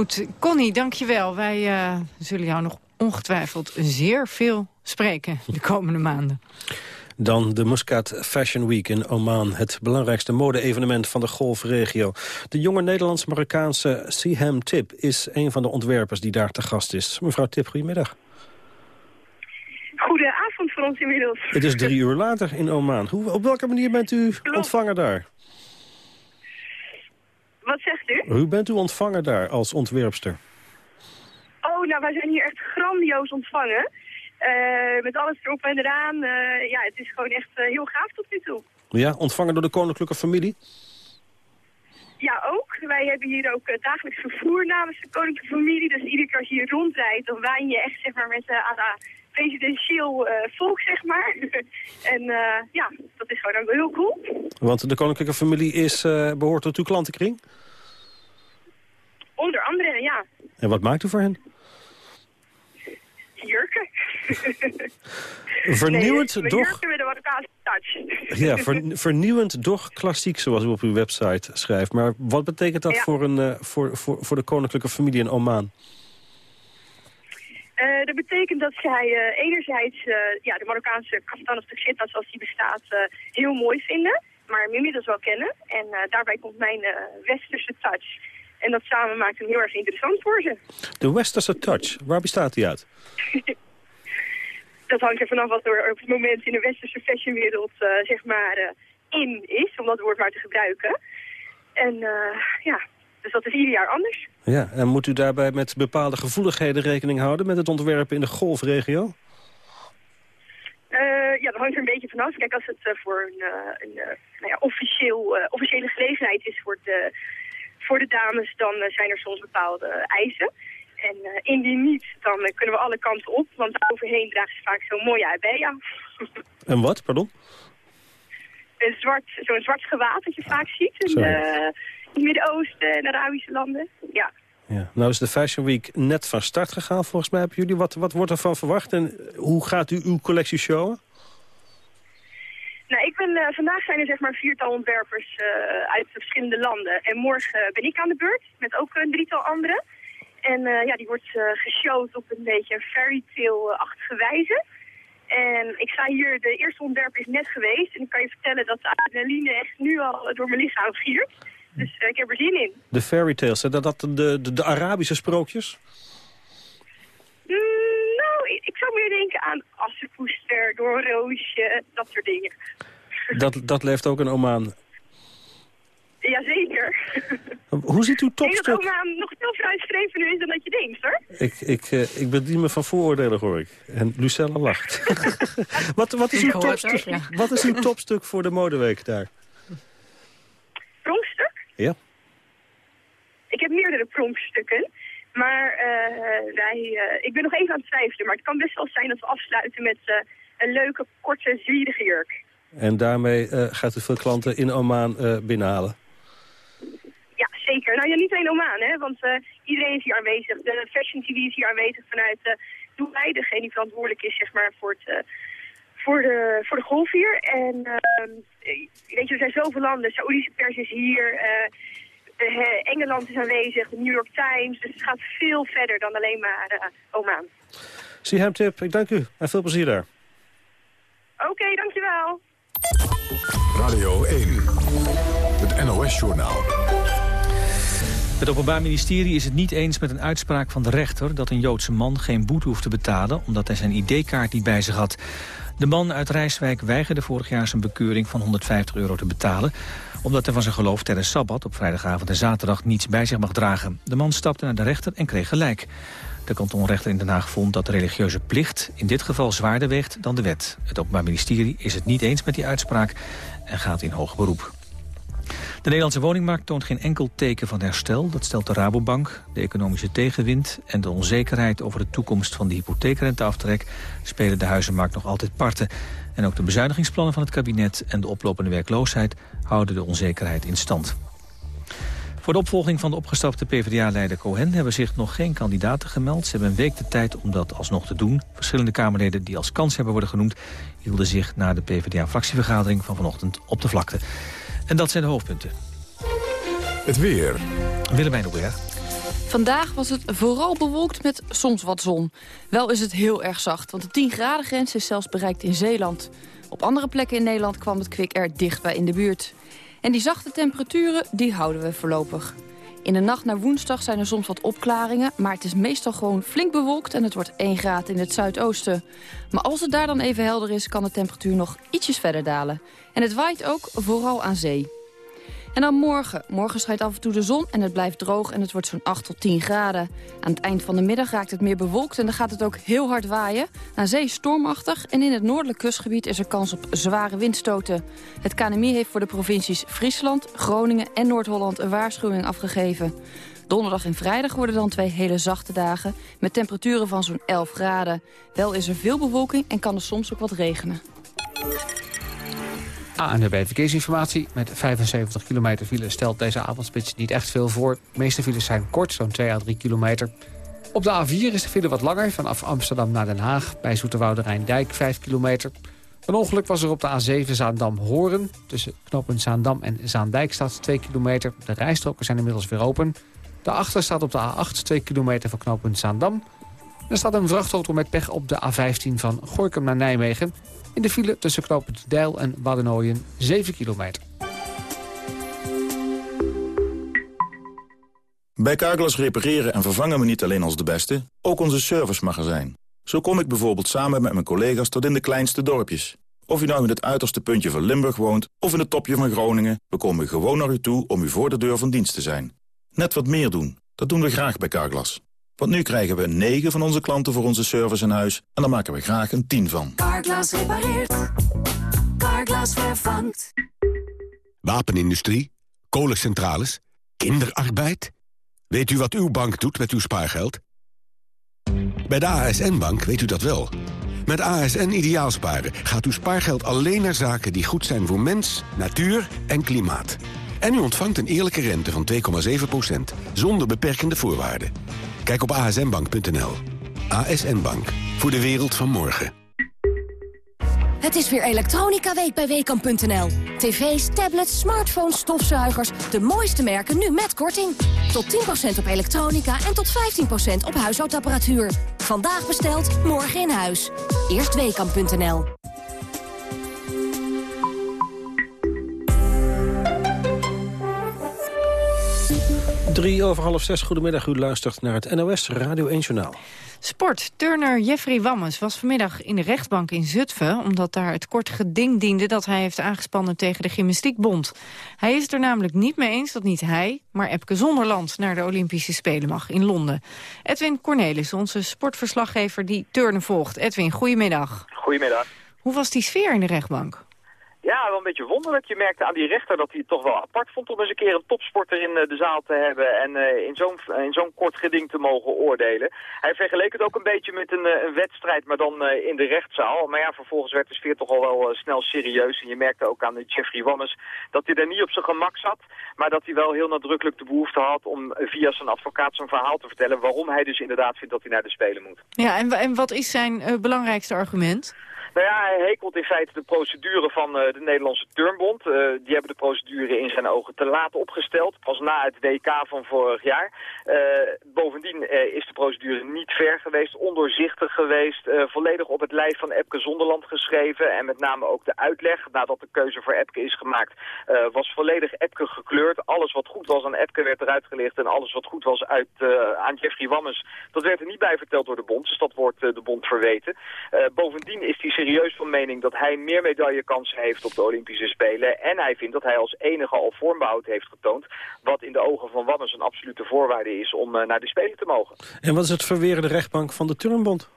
Goed, Connie, dankjewel. Wij uh, zullen jou nog ongetwijfeld zeer veel spreken de komende maanden. Dan de Muscat Fashion Week in Oman, het belangrijkste mode-evenement van de golfregio. De jonge Nederlands-Marokkaanse Siham Tip is een van de ontwerpers die daar te gast is. Mevrouw Tip, goedemiddag. Goedenavond voor ons inmiddels. Het is drie uur later in Oman. Hoe, op welke manier bent u ontvangen daar? Wat zegt u? Hoe bent u ontvangen daar als ontwerpster? Oh, nou, wij zijn hier echt grandioos ontvangen. Uh, met alles erop en eraan. Uh, ja, het is gewoon echt uh, heel gaaf tot nu toe. Ja, ontvangen door de koninklijke familie? Ja, ook. Wij hebben hier ook dagelijks vervoer namens de koninklijke familie. Dus iedere keer als je hier rondrijdt, dan wijn je echt zeg maar, met presidentieel volk, zeg maar. en ja, dat is gewoon ook heel cool. Want de koninklijke familie is, behoort tot uw klantenkring? Onder andere, ja. En wat maakt u voor hen? Jurken. vernieuwend, nee, doch... Ja, ver, vernieuwend, doch klassiek, zoals u op uw website schrijft. Maar wat betekent dat ja. voor, een, voor, voor, voor de koninklijke familie in Oman? Uh, dat betekent dat zij uh, enerzijds ja, de Marokkaanse kaftan of de zoals die bestaat heel mooi vinden. Maar inmiddels wel kennen. En daarbij komt mijn westerse touch. En dat samen maakt hem heel erg interessant voor ze. De Westerse Touch, waar bestaat die uit? dat hangt er vanaf wat er op het moment in de westerse fashionwereld zeg maar in is, om dat woord maar te gebruiken. En ja, dus dat is ieder jaar anders. Ja, en moet u daarbij met bepaalde gevoeligheden rekening houden met het ontwerpen in de golfregio? ja, dat hangt er een beetje vanaf. Kijk, als het voor een, een nou ja, officieel, officiële gelegenheid is voor de voor de dames, dan eh, zijn er soms bepaalde eisen. En uh, indien niet, dan uh, kunnen we alle kanten op. Want overheen dragen ze vaak zo'n mooie abaya. En wat, pardon? Een zwart, zo'n zwart gewaad dat je vaak ziet uh, in het Midden-Oosten en Arabische landen. Ja. Ja. Nou is de Fashion Week net van start gegaan volgens mij. Hebben jullie. Wat, wat wordt ervan verwacht en hoe gaat u uw collectie showen? Nou, ik ben, uh, vandaag zijn er zeg maar viertal ontwerpers uh, uit verschillende landen. En morgen ben ik aan de beurt met ook een drietal anderen. En uh, ja, die wordt geshowd op een beetje een fairy tale-achtige wijze. En ik sta hier, de eerste ontwerper is net geweest. En ik kan je vertellen dat de adrenaline echt nu al door mijn lichaam giert. Dus ik heb er zin in. De fairy tales, dat, dat de, de, de Arabische sprookjes? Mm, ik zou meer denken aan Assepoester, Doornroosje, dat soort dingen. Dat, dat leeft ook in Oman? Jazeker. Hoe ziet uw topstuk... Ik denk dat Oman nog veel vooruitstrevender is dan dat je denkt, hoor. Ik, ik, uh, ik bedien me van vooroordelen, hoor ik. En Lucella lacht. wat, wat, is uw topstuk, ja. wat is uw topstuk voor de modeweek daar? Ja. Ik heb meerdere pronkstukken. Maar uh, wij, uh, ik ben nog even aan het twijfelen. Maar het kan best wel zijn dat we afsluiten met uh, een leuke, korte, zwierige jurk. En daarmee gaat u veel klanten in Oman binnenhalen? Ja, zeker. Nou ja, niet alleen Oman, hè, want iedereen is hier aanwezig. De Fashion TV is hier aanwezig vanuit uh, Dubai, degene die verantwoordelijk is zeg maar, voor, het, voor, de, voor de golf hier. En ehm, weet je, er zijn zoveel landen. Saoedische pers is hier, Engeland is aanwezig, de New York Times. Dus het gaat veel verder dan alleen maar Oman. Siham Tip, ik dank u en veel plezier daar. Oké, dankjewel. Radio 1, het NOS-journaal. Het Openbaar Ministerie is het niet eens met een uitspraak van de rechter... dat een Joodse man geen boete hoeft te betalen... omdat hij zijn ID-kaart niet bij zich had. De man uit Rijswijk weigerde vorig jaar zijn bekeuring van 150 euro te betalen... omdat hij van zijn geloof tijdens Sabbat op vrijdagavond en zaterdag niets bij zich mag dragen. De man stapte naar de rechter en kreeg gelijk. De kantonrechter in Den Haag vond dat de religieuze plicht in dit geval zwaarder weegt dan de wet. Het Openbaar Ministerie is het niet eens met die uitspraak en gaat in hoog beroep. De Nederlandse woningmarkt toont geen enkel teken van herstel. Dat stelt de Rabobank. De economische tegenwind en de onzekerheid over de toekomst van de hypotheekrenteaftrek spelen de huizenmarkt nog altijd parten. En ook de bezuinigingsplannen van het kabinet en de oplopende werkloosheid houden de onzekerheid in stand. Voor de opvolging van de opgestapte PvdA-leider Cohen hebben zich nog geen kandidaten gemeld. Ze hebben een week de tijd om dat alsnog te doen. Verschillende Kamerleden die als kans hebben worden genoemd... hielden zich na de PvdA-fractievergadering van vanochtend op de vlakte. En dat zijn de hoofdpunten. Het weer. Willemijn Hubert. Vandaag was het vooral bewolkt met soms wat zon. Wel is het heel erg zacht, want de 10 graden grens is zelfs bereikt in Zeeland. Op andere plekken in Nederland kwam het kwik er dichtbij in de buurt. En die zachte temperaturen, die houden we voorlopig. In de nacht naar woensdag zijn er soms wat opklaringen... maar het is meestal gewoon flink bewolkt en het wordt 1 graad in het zuidoosten. Maar als het daar dan even helder is, kan de temperatuur nog ietsjes verder dalen. En het waait ook vooral aan zee. En dan morgen. Morgen schijnt af en toe de zon en het blijft droog en het wordt zo'n 8 tot 10 graden. Aan het eind van de middag raakt het meer bewolkt en dan gaat het ook heel hard waaien. Aan zee stormachtig en in het noordelijk kustgebied is er kans op zware windstoten. Het KNMI heeft voor de provincies Friesland, Groningen en Noord-Holland een waarschuwing afgegeven. Donderdag en vrijdag worden dan twee hele zachte dagen... met temperaturen van zo'n 11 graden. Wel is er veel bewolking en kan er soms ook wat regenen. ANWB Verkeersinformatie met 75 kilometer file stelt deze avondspits niet echt veel voor. De meeste files zijn kort, zo'n 2 à 3 kilometer. Op de A4 is de file wat langer, vanaf Amsterdam naar Den Haag... bij Zoeterwoude Rijndijk, 5 kilometer. Een ongeluk was er op de A7 Zaandam-Horen. Tussen knooppunt Zaandam en Zaandijk staat 2 kilometer. De rijstroken zijn inmiddels weer open. De achter staat op de A8 2 kilometer van knooppunt Zaandam. Er staat een vrachtauto met pech op de A15 van Gorkum naar Nijmegen. In de file tussen knooppunt Deil en Waddenooien 7 kilometer. Bij Carglass repareren en vervangen we niet alleen als de beste, ook onze servicemagazijn. Zo kom ik bijvoorbeeld samen met mijn collega's tot in de kleinste dorpjes. Of u nou in het uiterste puntje van Limburg woont of in het topje van Groningen... we komen gewoon naar u toe om u voor de deur van dienst te zijn. Net wat meer doen, dat doen we graag bij Carglass. Want nu krijgen we 9 van onze klanten voor onze service in huis... en daar maken we graag een 10 van. Carglass repareert. Carglass vervangt. Wapenindustrie, kolencentrales, kinderarbeid. Weet u wat uw bank doet met uw spaargeld? Bij de ASN-bank weet u dat wel. Met ASN Ideaalsparen gaat uw spaargeld alleen naar zaken... die goed zijn voor mens, natuur en klimaat. En u ontvangt een eerlijke rente van 2,7% zonder beperkende voorwaarden. Kijk op asnbank.nl. ASN Bank. Voor de wereld van morgen. Het is weer Elektronica Week bij Weekamp.nl. TV's, tablets, smartphones, stofzuigers. De mooiste merken nu met korting. Tot 10% op elektronica en tot 15% op huishoudapparatuur. Vandaag besteld, morgen in huis. Eerst Weekamp.nl. Drie over half zes, goedemiddag. U luistert naar het NOS Radio 1 Journaal. Sport. Turner Jeffrey Wammes was vanmiddag in de rechtbank in Zutphen... omdat daar het kort geding diende dat hij heeft aangespannen tegen de Gymnastiekbond. Hij is het er namelijk niet mee eens dat niet hij, maar Epke Zonderland... naar de Olympische Spelen mag in Londen. Edwin Cornelis, onze sportverslaggever die Turner volgt. Edwin, goedemiddag. Goedemiddag. Hoe was die sfeer in de rechtbank? Ja, wel een beetje wonderlijk. Je merkte aan die rechter dat hij het toch wel apart vond om eens een keer een topsporter in de zaal te hebben en in zo'n zo'n kort geding te mogen oordelen. Hij vergeleek het ook een beetje met een, een wedstrijd, maar dan in de rechtszaal. Maar ja, vervolgens werd de sfeer toch al wel snel serieus. En je merkte ook aan Jeffrey Wammes dat hij er niet op zijn gemak zat, maar dat hij wel heel nadrukkelijk de behoefte had om via zijn advocaat zijn verhaal te vertellen waarom hij dus inderdaad vindt dat hij naar de Spelen moet. Ja, en, en wat is zijn belangrijkste argument? Nou ja, hij hekelt in feite de procedure van uh, de Nederlandse Turnbond. Uh, die hebben de procedure in zijn ogen te laat opgesteld, pas na het WK van vorig jaar. Uh, bovendien is de procedure niet ver geweest, ondoorzichtig geweest, volledig op het lijf van Epke Zonderland geschreven. En met name ook de uitleg, nadat de keuze voor Epke is gemaakt, was volledig Epke gekleurd. Alles wat goed was aan Epke werd eruit gelicht en alles wat goed was uit, aan Jeffrey Wammes, dat werd er niet bij verteld door de bond. Dus dat wordt de bond verweten. bovendien is die serieus van mening dat hij meer medaillekansen heeft op de Olympische Spelen. En hij vindt dat hij als enige al vormbehoud heeft getoond. Wat in de ogen van Wammes een absolute voorwaarde is om uh, naar de Spelen te mogen. En wat is het verwerende rechtbank van de Turnbond?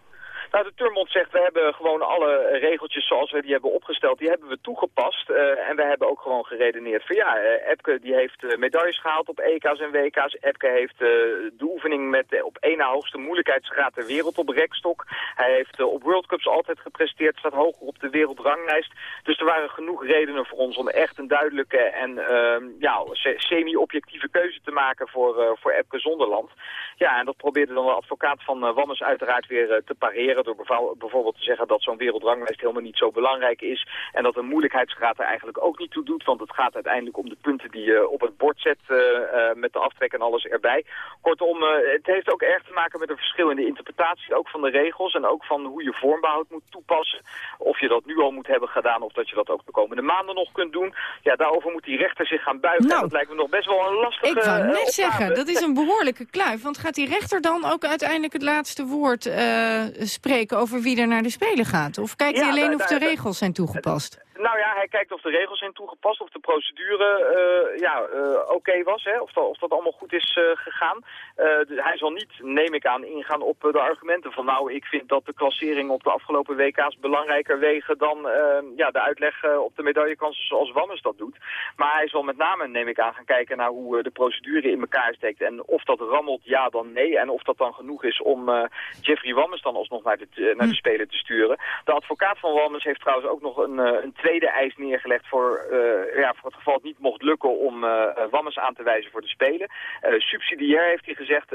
Nou, de Turmond zegt, we hebben gewoon alle regeltjes zoals we die hebben opgesteld, die hebben we toegepast. Uh, en we hebben ook gewoon geredeneerd van ja, uh, Epke die heeft uh, medailles gehaald op EK's en WK's. Epke heeft de oefening met op één na hoogste moeilijkheidsgraad ter wereld op rekstok. Hij heeft op World Cups altijd gepresteerd, staat hoger op de wereldranglijst. Dus er waren genoeg redenen voor ons om echt een duidelijke en ehm, ja, semi-objectieve keuze te maken voor, voor Epke Zonderland. Ja, en dat probeerde dan de advocaat van Wammes uiteraard weer te pareren door bijvoorbeeld te zeggen dat zo'n wereldranglijst helemaal niet zo belangrijk is. En dat een moeilijkheidsgraad er eigenlijk ook niet toe doet. Want het gaat uiteindelijk om de punten die je op het bord zet uh, uh, met de aftrek en alles erbij. Kortom, uh, het heeft ook erg te maken met een verschil in de interpretatie. Ook van de regels en ook van hoe je vormbehoud moet toepassen. Of je dat nu al moet hebben gedaan of dat je dat ook de komende maanden nog kunt doen. Ja, daarover moet die rechter zich gaan buigen. Nou, dat lijkt me nog best wel een lastige Ik wou net zeggen, dat is een behoorlijke kluif. Want gaat die rechter dan ook uiteindelijk het laatste woord spreken? Over wie er naar de Spelen gaat? Of kijkt hij alleen of de regels zijn toegepast? Nou ja, hij kijkt of de regels zijn toegepast, of de procedure uh, ja, uh, oké okay was, hè, of, dat, of dat allemaal goed is uh, gegaan. hij zal niet, neem ik aan, ingaan op de argumenten van nou, ik vind dat de klassering op de afgelopen WK's belangrijker wegen dan ja, de uitleg op de medaillekansen zoals Wammes dat doet. Maar hij zal met name, neem ik aan, gaan kijken naar hoe de procedure in elkaar steekt en of dat rammelt, ja dan nee, en of dat dan genoeg is om Jeffrey Wammes dan alsnog naar de, naar de Spelen te sturen. De advocaat van Wammes heeft trouwens ook nog een, een tweede eis neergelegd voor, uh, ja, voor het geval het niet mocht lukken om uh, aan te wijzen voor de Spelen. Subsidiair heeft hij gezegd,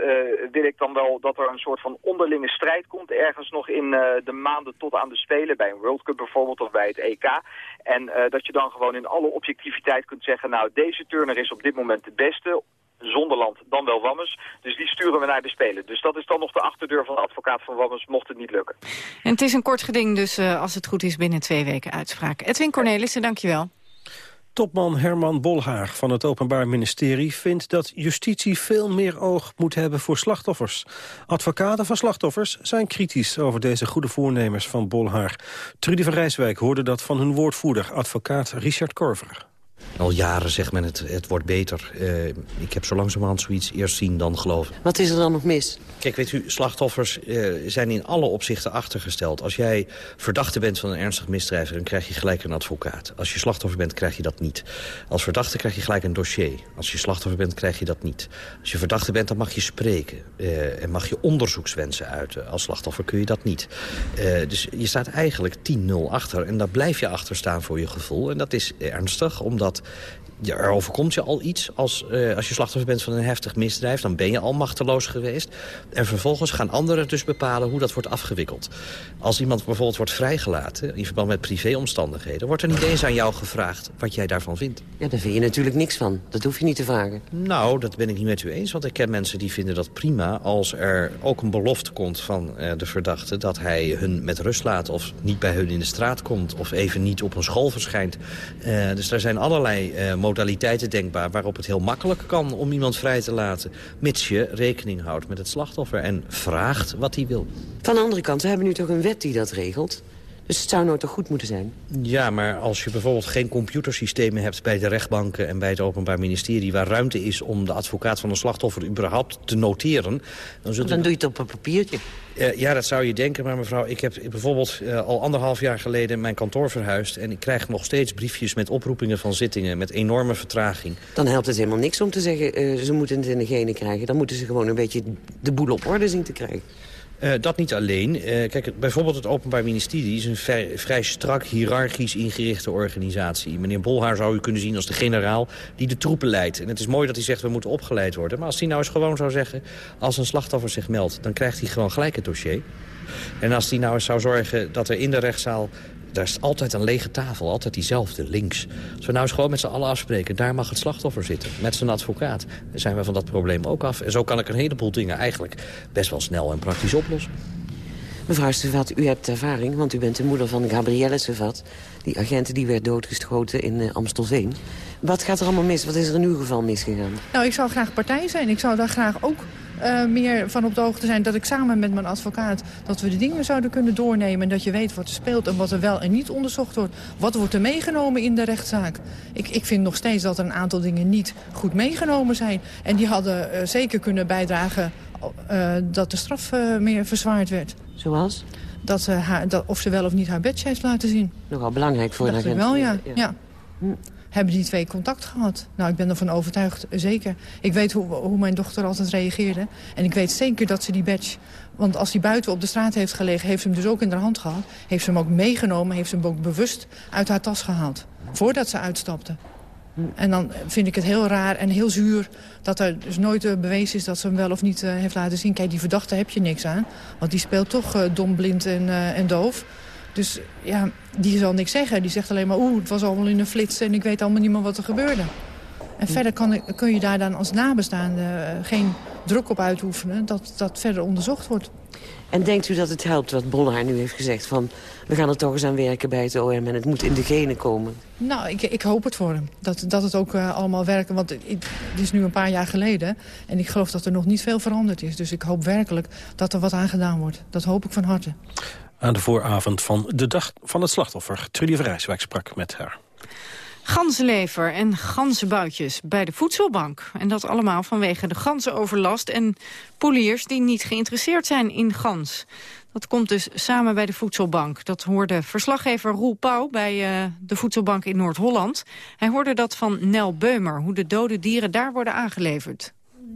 wil ik dan wel dat er een soort van onderlinge strijd komt ergens nog in de maanden tot aan de Spelen, bij een World Cup bijvoorbeeld of bij het EK. En dat je dan gewoon in alle objectiviteit kunt zeggen, nou deze turner is op dit moment de beste, Zonderland, dan wel Wammes. Dus die sturen we naar de Spelen. Dus dat is dan nog de achterdeur van de advocaat van Wammes, mocht het niet lukken. En het is een kort geding, dus uh, als het goed is binnen twee weken uitspraak. Edwin Cornelissen, dankjewel. Topman Herman Bolhaag van het Openbaar Ministerie vindt dat justitie veel meer oog moet hebben voor slachtoffers. Advocaten van slachtoffers zijn kritisch over deze goede voornemens van Bolhaag. Trudy van Rijswijk hoorde dat van hun woordvoerder, advocaat Richard Korver. Al jaren zegt men het, het wordt beter. Uh, ik heb zo langzamerhand zoiets eerst zien dan geloven. Wat is er dan nog mis? Kijk, weet u, slachtoffers uh, zijn in alle opzichten achtergesteld. Als jij verdachte bent van een ernstig misdrijf... dan krijg je gelijk een advocaat. Als je slachtoffer bent, krijg je dat niet. Als verdachte krijg je gelijk een dossier. Als je slachtoffer bent, krijg je dat niet. Als je verdachte bent, dan mag je spreken. Uh, en mag je onderzoekswensen uiten. Als slachtoffer kun je dat niet. dus je staat eigenlijk 10-0 achter. En daar blijf je achter staan voor je gevoel. En dat is ernstig, omdat dat ja, er overkomt je al iets als, uh, als je slachtoffer bent van een heftig misdrijf. Dan ben je al machteloos geweest. En vervolgens gaan anderen dus bepalen hoe dat wordt afgewikkeld. Als iemand bijvoorbeeld wordt vrijgelaten in verband met privéomstandigheden... wordt er niet eens aan jou gevraagd wat jij daarvan vindt. Ja, daar vind je natuurlijk niks van. Dat hoef je niet te vragen. Nou, dat ben ik niet met u eens. Want ik ken mensen die vinden dat prima als er ook een belofte komt van uh, de verdachte... dat hij hun met rust laat of niet bij hun in de straat komt... of even niet op een school verschijnt. Uh, dus er zijn allerlei modaliteiten denkbaar... waarop het heel makkelijk kan om iemand vrij te laten... mits je rekening houdt met het slachtoffer en vraagt wat hij wil. Van de andere kant, we hebben nu toch een wet die dat regelt? Dus het zou nooit toch goed moeten zijn? Ja, maar als je bijvoorbeeld geen computersystemen hebt bij de rechtbanken en bij het Openbaar Ministerie... waar ruimte is om de advocaat van een slachtoffer überhaupt te noteren... Dan, dan doe je het op een papiertje. Uh, ja, dat zou je denken, maar mevrouw, ik heb bijvoorbeeld uh, al anderhalf jaar geleden mijn kantoor verhuisd... en ik krijg nog steeds briefjes met oproepingen van zittingen met enorme vertraging. Dan helpt het helemaal niks om te zeggen, uh, ze moeten het in de genen krijgen. Dan moeten ze gewoon een beetje de boel op orde zien te krijgen. Uh, dat niet alleen. Uh, kijk, bijvoorbeeld het Openbaar Ministerie is een vrij, vrij, strak hiërarchisch ingerichte organisatie. Meneer Bolhaar zou u kunnen zien als de generaal die de troepen leidt. En het is mooi dat hij zegt we moeten opgeleid worden. Maar als hij nou eens gewoon zou zeggen, als een slachtoffer zich meldt... dan krijgt hij gewoon gelijk het dossier. En als hij nou eens zou zorgen dat er in de rechtszaal daar is altijd een lege tafel, altijd diezelfde, links. Als we nou eens gewoon met z'n allen afspreken... daar mag het slachtoffer zitten, met zijn advocaat. Dan zijn we van dat probleem ook af. En zo kan ik een heleboel dingen eigenlijk best wel snel en praktisch oplossen. Mevrouw Stevat, u hebt ervaring, want u bent de moeder van Gabrielle Stevat. Die agent die werd doodgeschoten in uh, Amstelveen. Wat gaat er allemaal mis? Wat is er in uw geval misgegaan? Nou, ik zou graag partij zijn. Ik zou daar graag ook uh, meer van op de hoogte zijn... dat ik samen met mijn advocaat dat we de dingen zouden kunnen doornemen... en dat je weet wat er speelt en wat er wel en niet onderzocht wordt. Wat wordt er meegenomen in de rechtszaak? Ik, ik vind nog steeds dat er een aantal dingen niet goed meegenomen zijn. En die hadden uh, zeker kunnen bijdragen uh, dat de straf meer verzwaard werd. Zoals? Dat, ze haar, dat, of ze wel of niet haar badge heeft laten zien. Nogal belangrijk voor dat de agent. wel, ja. ja. ja. Hebben die twee contact gehad. Nou, ik ben ervan overtuigd, zeker. Ik weet hoe, hoe mijn dochter altijd reageerde. En ik weet zeker dat ze die badge... Want als hij buiten op de straat heeft gelegen, heeft ze hem dus ook in haar hand gehad. Heeft ze hem ook meegenomen, heeft ze hem ook bewust uit haar tas gehaald. Voordat ze uitstapte. En dan vind ik het heel raar en heel zuur dat er dus nooit uh, bewezen is dat ze hem wel of niet uh, heeft laten zien. Kijk, die verdachte heb je niks aan. Want die speelt toch uh, dom, blind en, en doof. Dus ja, die zal niks zeggen. Die zegt alleen maar, oeh, het was allemaal in een flits en ik weet allemaal niet meer wat er gebeurde. En verder kan, kun je daar dan als nabestaande uh, geen druk op uitoefenen dat dat verder onderzocht wordt. En denkt u dat het helpt wat Bolhaar nu heeft gezegd? Van, we gaan er toch eens aan werken bij het OM en het moet in de genen komen. Nou, ik, ik hoop het voor hem. Dat, dat het ook uh, allemaal werkt. Want het, het is nu een paar jaar geleden. En ik geloof dat er nog niet veel veranderd is. Dus ik hoop werkelijk dat er wat aan gedaan wordt. Dat hoop ik van harte aan de vooravond van de dag van het slachtoffer. Trudy Verrijswijk sprak met haar. Ganzenlever en ganzenboutjes bij de voedselbank. En dat allemaal vanwege de ganzenoverlast en poliers die niet geïnteresseerd zijn in gans. Dat komt dus samen bij de voedselbank. Dat hoorde verslaggever Roel Pauw bij uh, de voedselbank in Noord-Holland. Hij hoorde dat van Nel Beumer, hoe de dode dieren daar worden aangeleverd.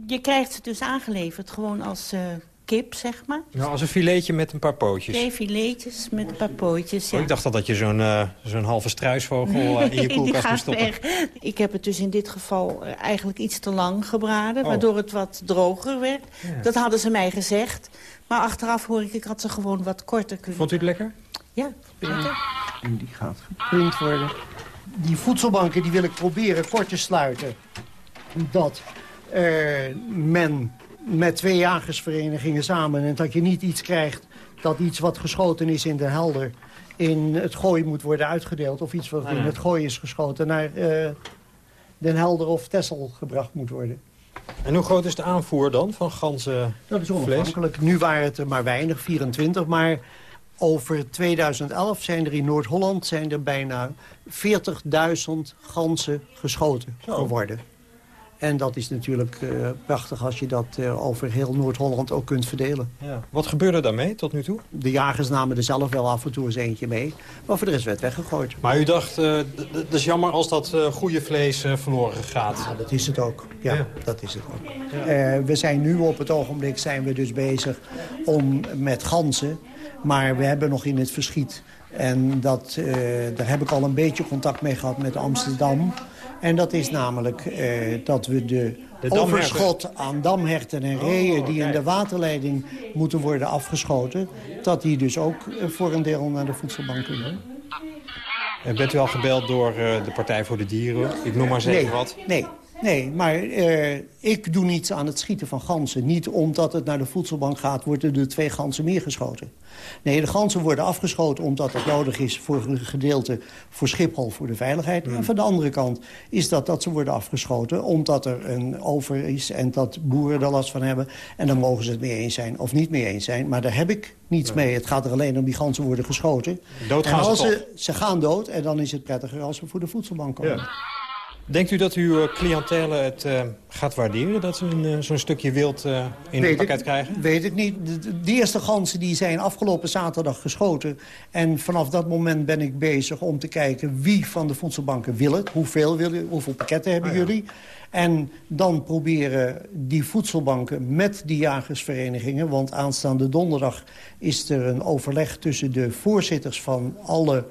Je krijgt ze dus aangeleverd gewoon als uh, kip, zeg maar. Nou, als een filetje met een paar pootjes. Twee filetjes met een paar pootjes, ja. Oh, ik dacht al dat je zo'n uh, zo'n halve struisvogel uh, in je koelkast moest stoppen. Weg. Ik heb het dus in dit geval uh, eigenlijk iets te lang gebraden... Oh. waardoor het wat droger werd. Ja. Dat hadden ze mij gezegd. Maar achteraf hoor ik, ik had ze gewoon wat korter kunnen. Vond u het lekker? Ja, En die gaat geprint worden. Die voedselbanken die wil ik proberen kort te sluiten. Dat men met twee jagersverenigingen samen... en dat je niet iets krijgt dat iets wat geschoten is in de helder... in het gooi moet worden uitgedeeld... of iets wat in het gooi is geschoten naar uh, Den Helder of Tessel gebracht moet worden. En hoe groot is de aanvoer dan van ganzen Dat is onafhankelijk. Nu waren het er maar weinig, 24, maar... Over 2011 zijn er in Noord-Holland zijn er bijna 40.000 ganzen geschoten Zo. geworden. En dat is natuurlijk uh, prachtig als je dat uh, over heel Noord-Holland ook kunt verdelen. Ja. Wat gebeurde daarmee tot nu toe? De jagers namen er zelf wel af en toe eens eentje mee. Maar voor de rest werd weggegooid. Maar u dacht, uh, dat is jammer als dat goede vlees verloren gaat. Ja, dat is het ook. Ja, ja. dat is het ook. Ja. we zijn nu op het ogenblik zijn we dus bezig om met ganzen. Maar we hebben nog in het verschiet. En dat, daar heb ik al een beetje contact mee gehad met Amsterdam... En dat is namelijk uh, dat we de, de overschot aan damherten en reeën... Oh, die in de waterleiding moeten worden afgeschoten... dat die dus ook uh, voor een deel naar de voedselbank kunnen. En bent u al gebeld door uh, de Partij voor de Dieren? Ik noem maar eens nee, wat. Nee, Nee, maar uh, ik doe niets aan het schieten van ganzen. Niet omdat het naar de voedselbank gaat, worden er twee ganzen meer geschoten. Nee, de ganzen worden afgeschoten omdat het nodig is voor een gedeelte voor Schiphol, voor de veiligheid. En van de andere kant is dat dat ze worden afgeschoten omdat er een over is en dat boeren er last van hebben. En dan mogen ze het mee eens zijn of niet mee eens zijn. Maar daar heb ik niets mee. Het gaat er alleen om die ganzen worden geschoten. Dood gaan en als ze, ze, ze gaan dood en dan is het prettiger als we voor de voedselbank komen. Ja. Denkt u dat uw cliëntele het uh, gaat waarderen... dat ze uh, zo'n stukje wild uh, in het pakket ik, krijgen? Weet ik niet. De, eerste ganzen die zijn afgelopen zaterdag geschoten. En vanaf dat moment ben ik bezig om te kijken... wie van de voedselbanken wil het, hoeveel, willen, hoeveel pakketten hebben Ah, ja. jullie... En dan proberen die voedselbanken met die jagersverenigingen... want aanstaande donderdag is er een overleg tussen de voorzitters van alle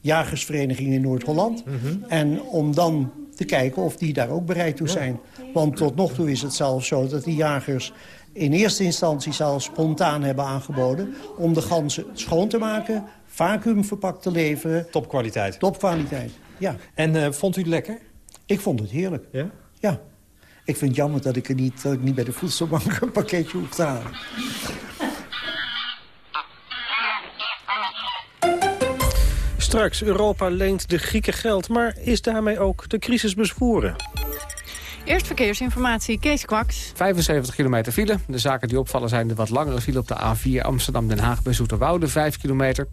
jagersverenigingen in Noord-Holland. En om dan te kijken of die daar ook bereid toe zijn. Want tot nog toe is het zelfs zo dat die jagers in eerste instantie zelfs spontaan hebben aangeboden... om de ganzen schoon te maken, vacuümverpakt te leveren. Topkwaliteit. Topkwaliteit, ja. En uh, vond u het lekker? Ik vond het heerlijk. Ja? Ja. Ik vind het jammer dat ik, er niet, dat ik niet bij de voedselbank een pakketje hoef te halen. Straks, Europa leent de Grieken geld, maar is daarmee ook de crisis bezworen? Eerst verkeersinformatie, Kees Kwaks. 75 kilometer file. De zaken die opvallen zijn de wat langere file op de A4 Amsterdam-Den Haag bij Zoeterwoude, 5 kilometer.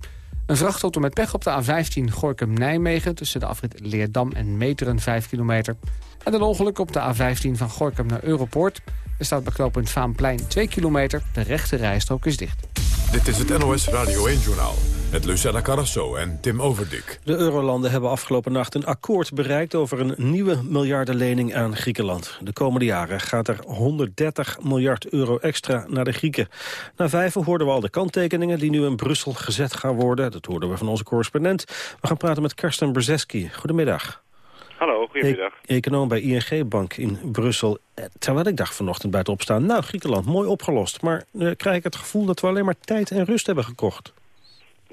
Een vrachtauto met pech op de A15 Gorkum-Nijmegen... tussen de afrit Leerdam en Meteren, 5 kilometer. En een ongeluk op de A15 van Gorkum naar Europoort. Er staat bij knooppunt Vaanplein 2 kilometer. De rechte rijstrook is dicht. Dit is het NOS Radio 1-journaal. Met Lucella Carrasso en Tim Overdik. De eurolanden hebben afgelopen nacht een akkoord bereikt... over een nieuwe miljardenlening aan Griekenland. De komende jaren gaat er 130 miljard euro extra naar de Grieken. Na vijven hoorden we al de kanttekeningen die nu in Brussel gezet gaan worden. Dat hoorden we van onze correspondent. We gaan praten met Karsten Brzeski. Goedemiddag. Hallo, goedemiddag. E econoom bij ING Bank in Brussel. Eh, Terwijl ik dacht vanochtend bij het opstaan... nou, Griekenland, mooi opgelost. Maar uh, krijg ik het gevoel dat we alleen maar tijd en rust hebben gekocht.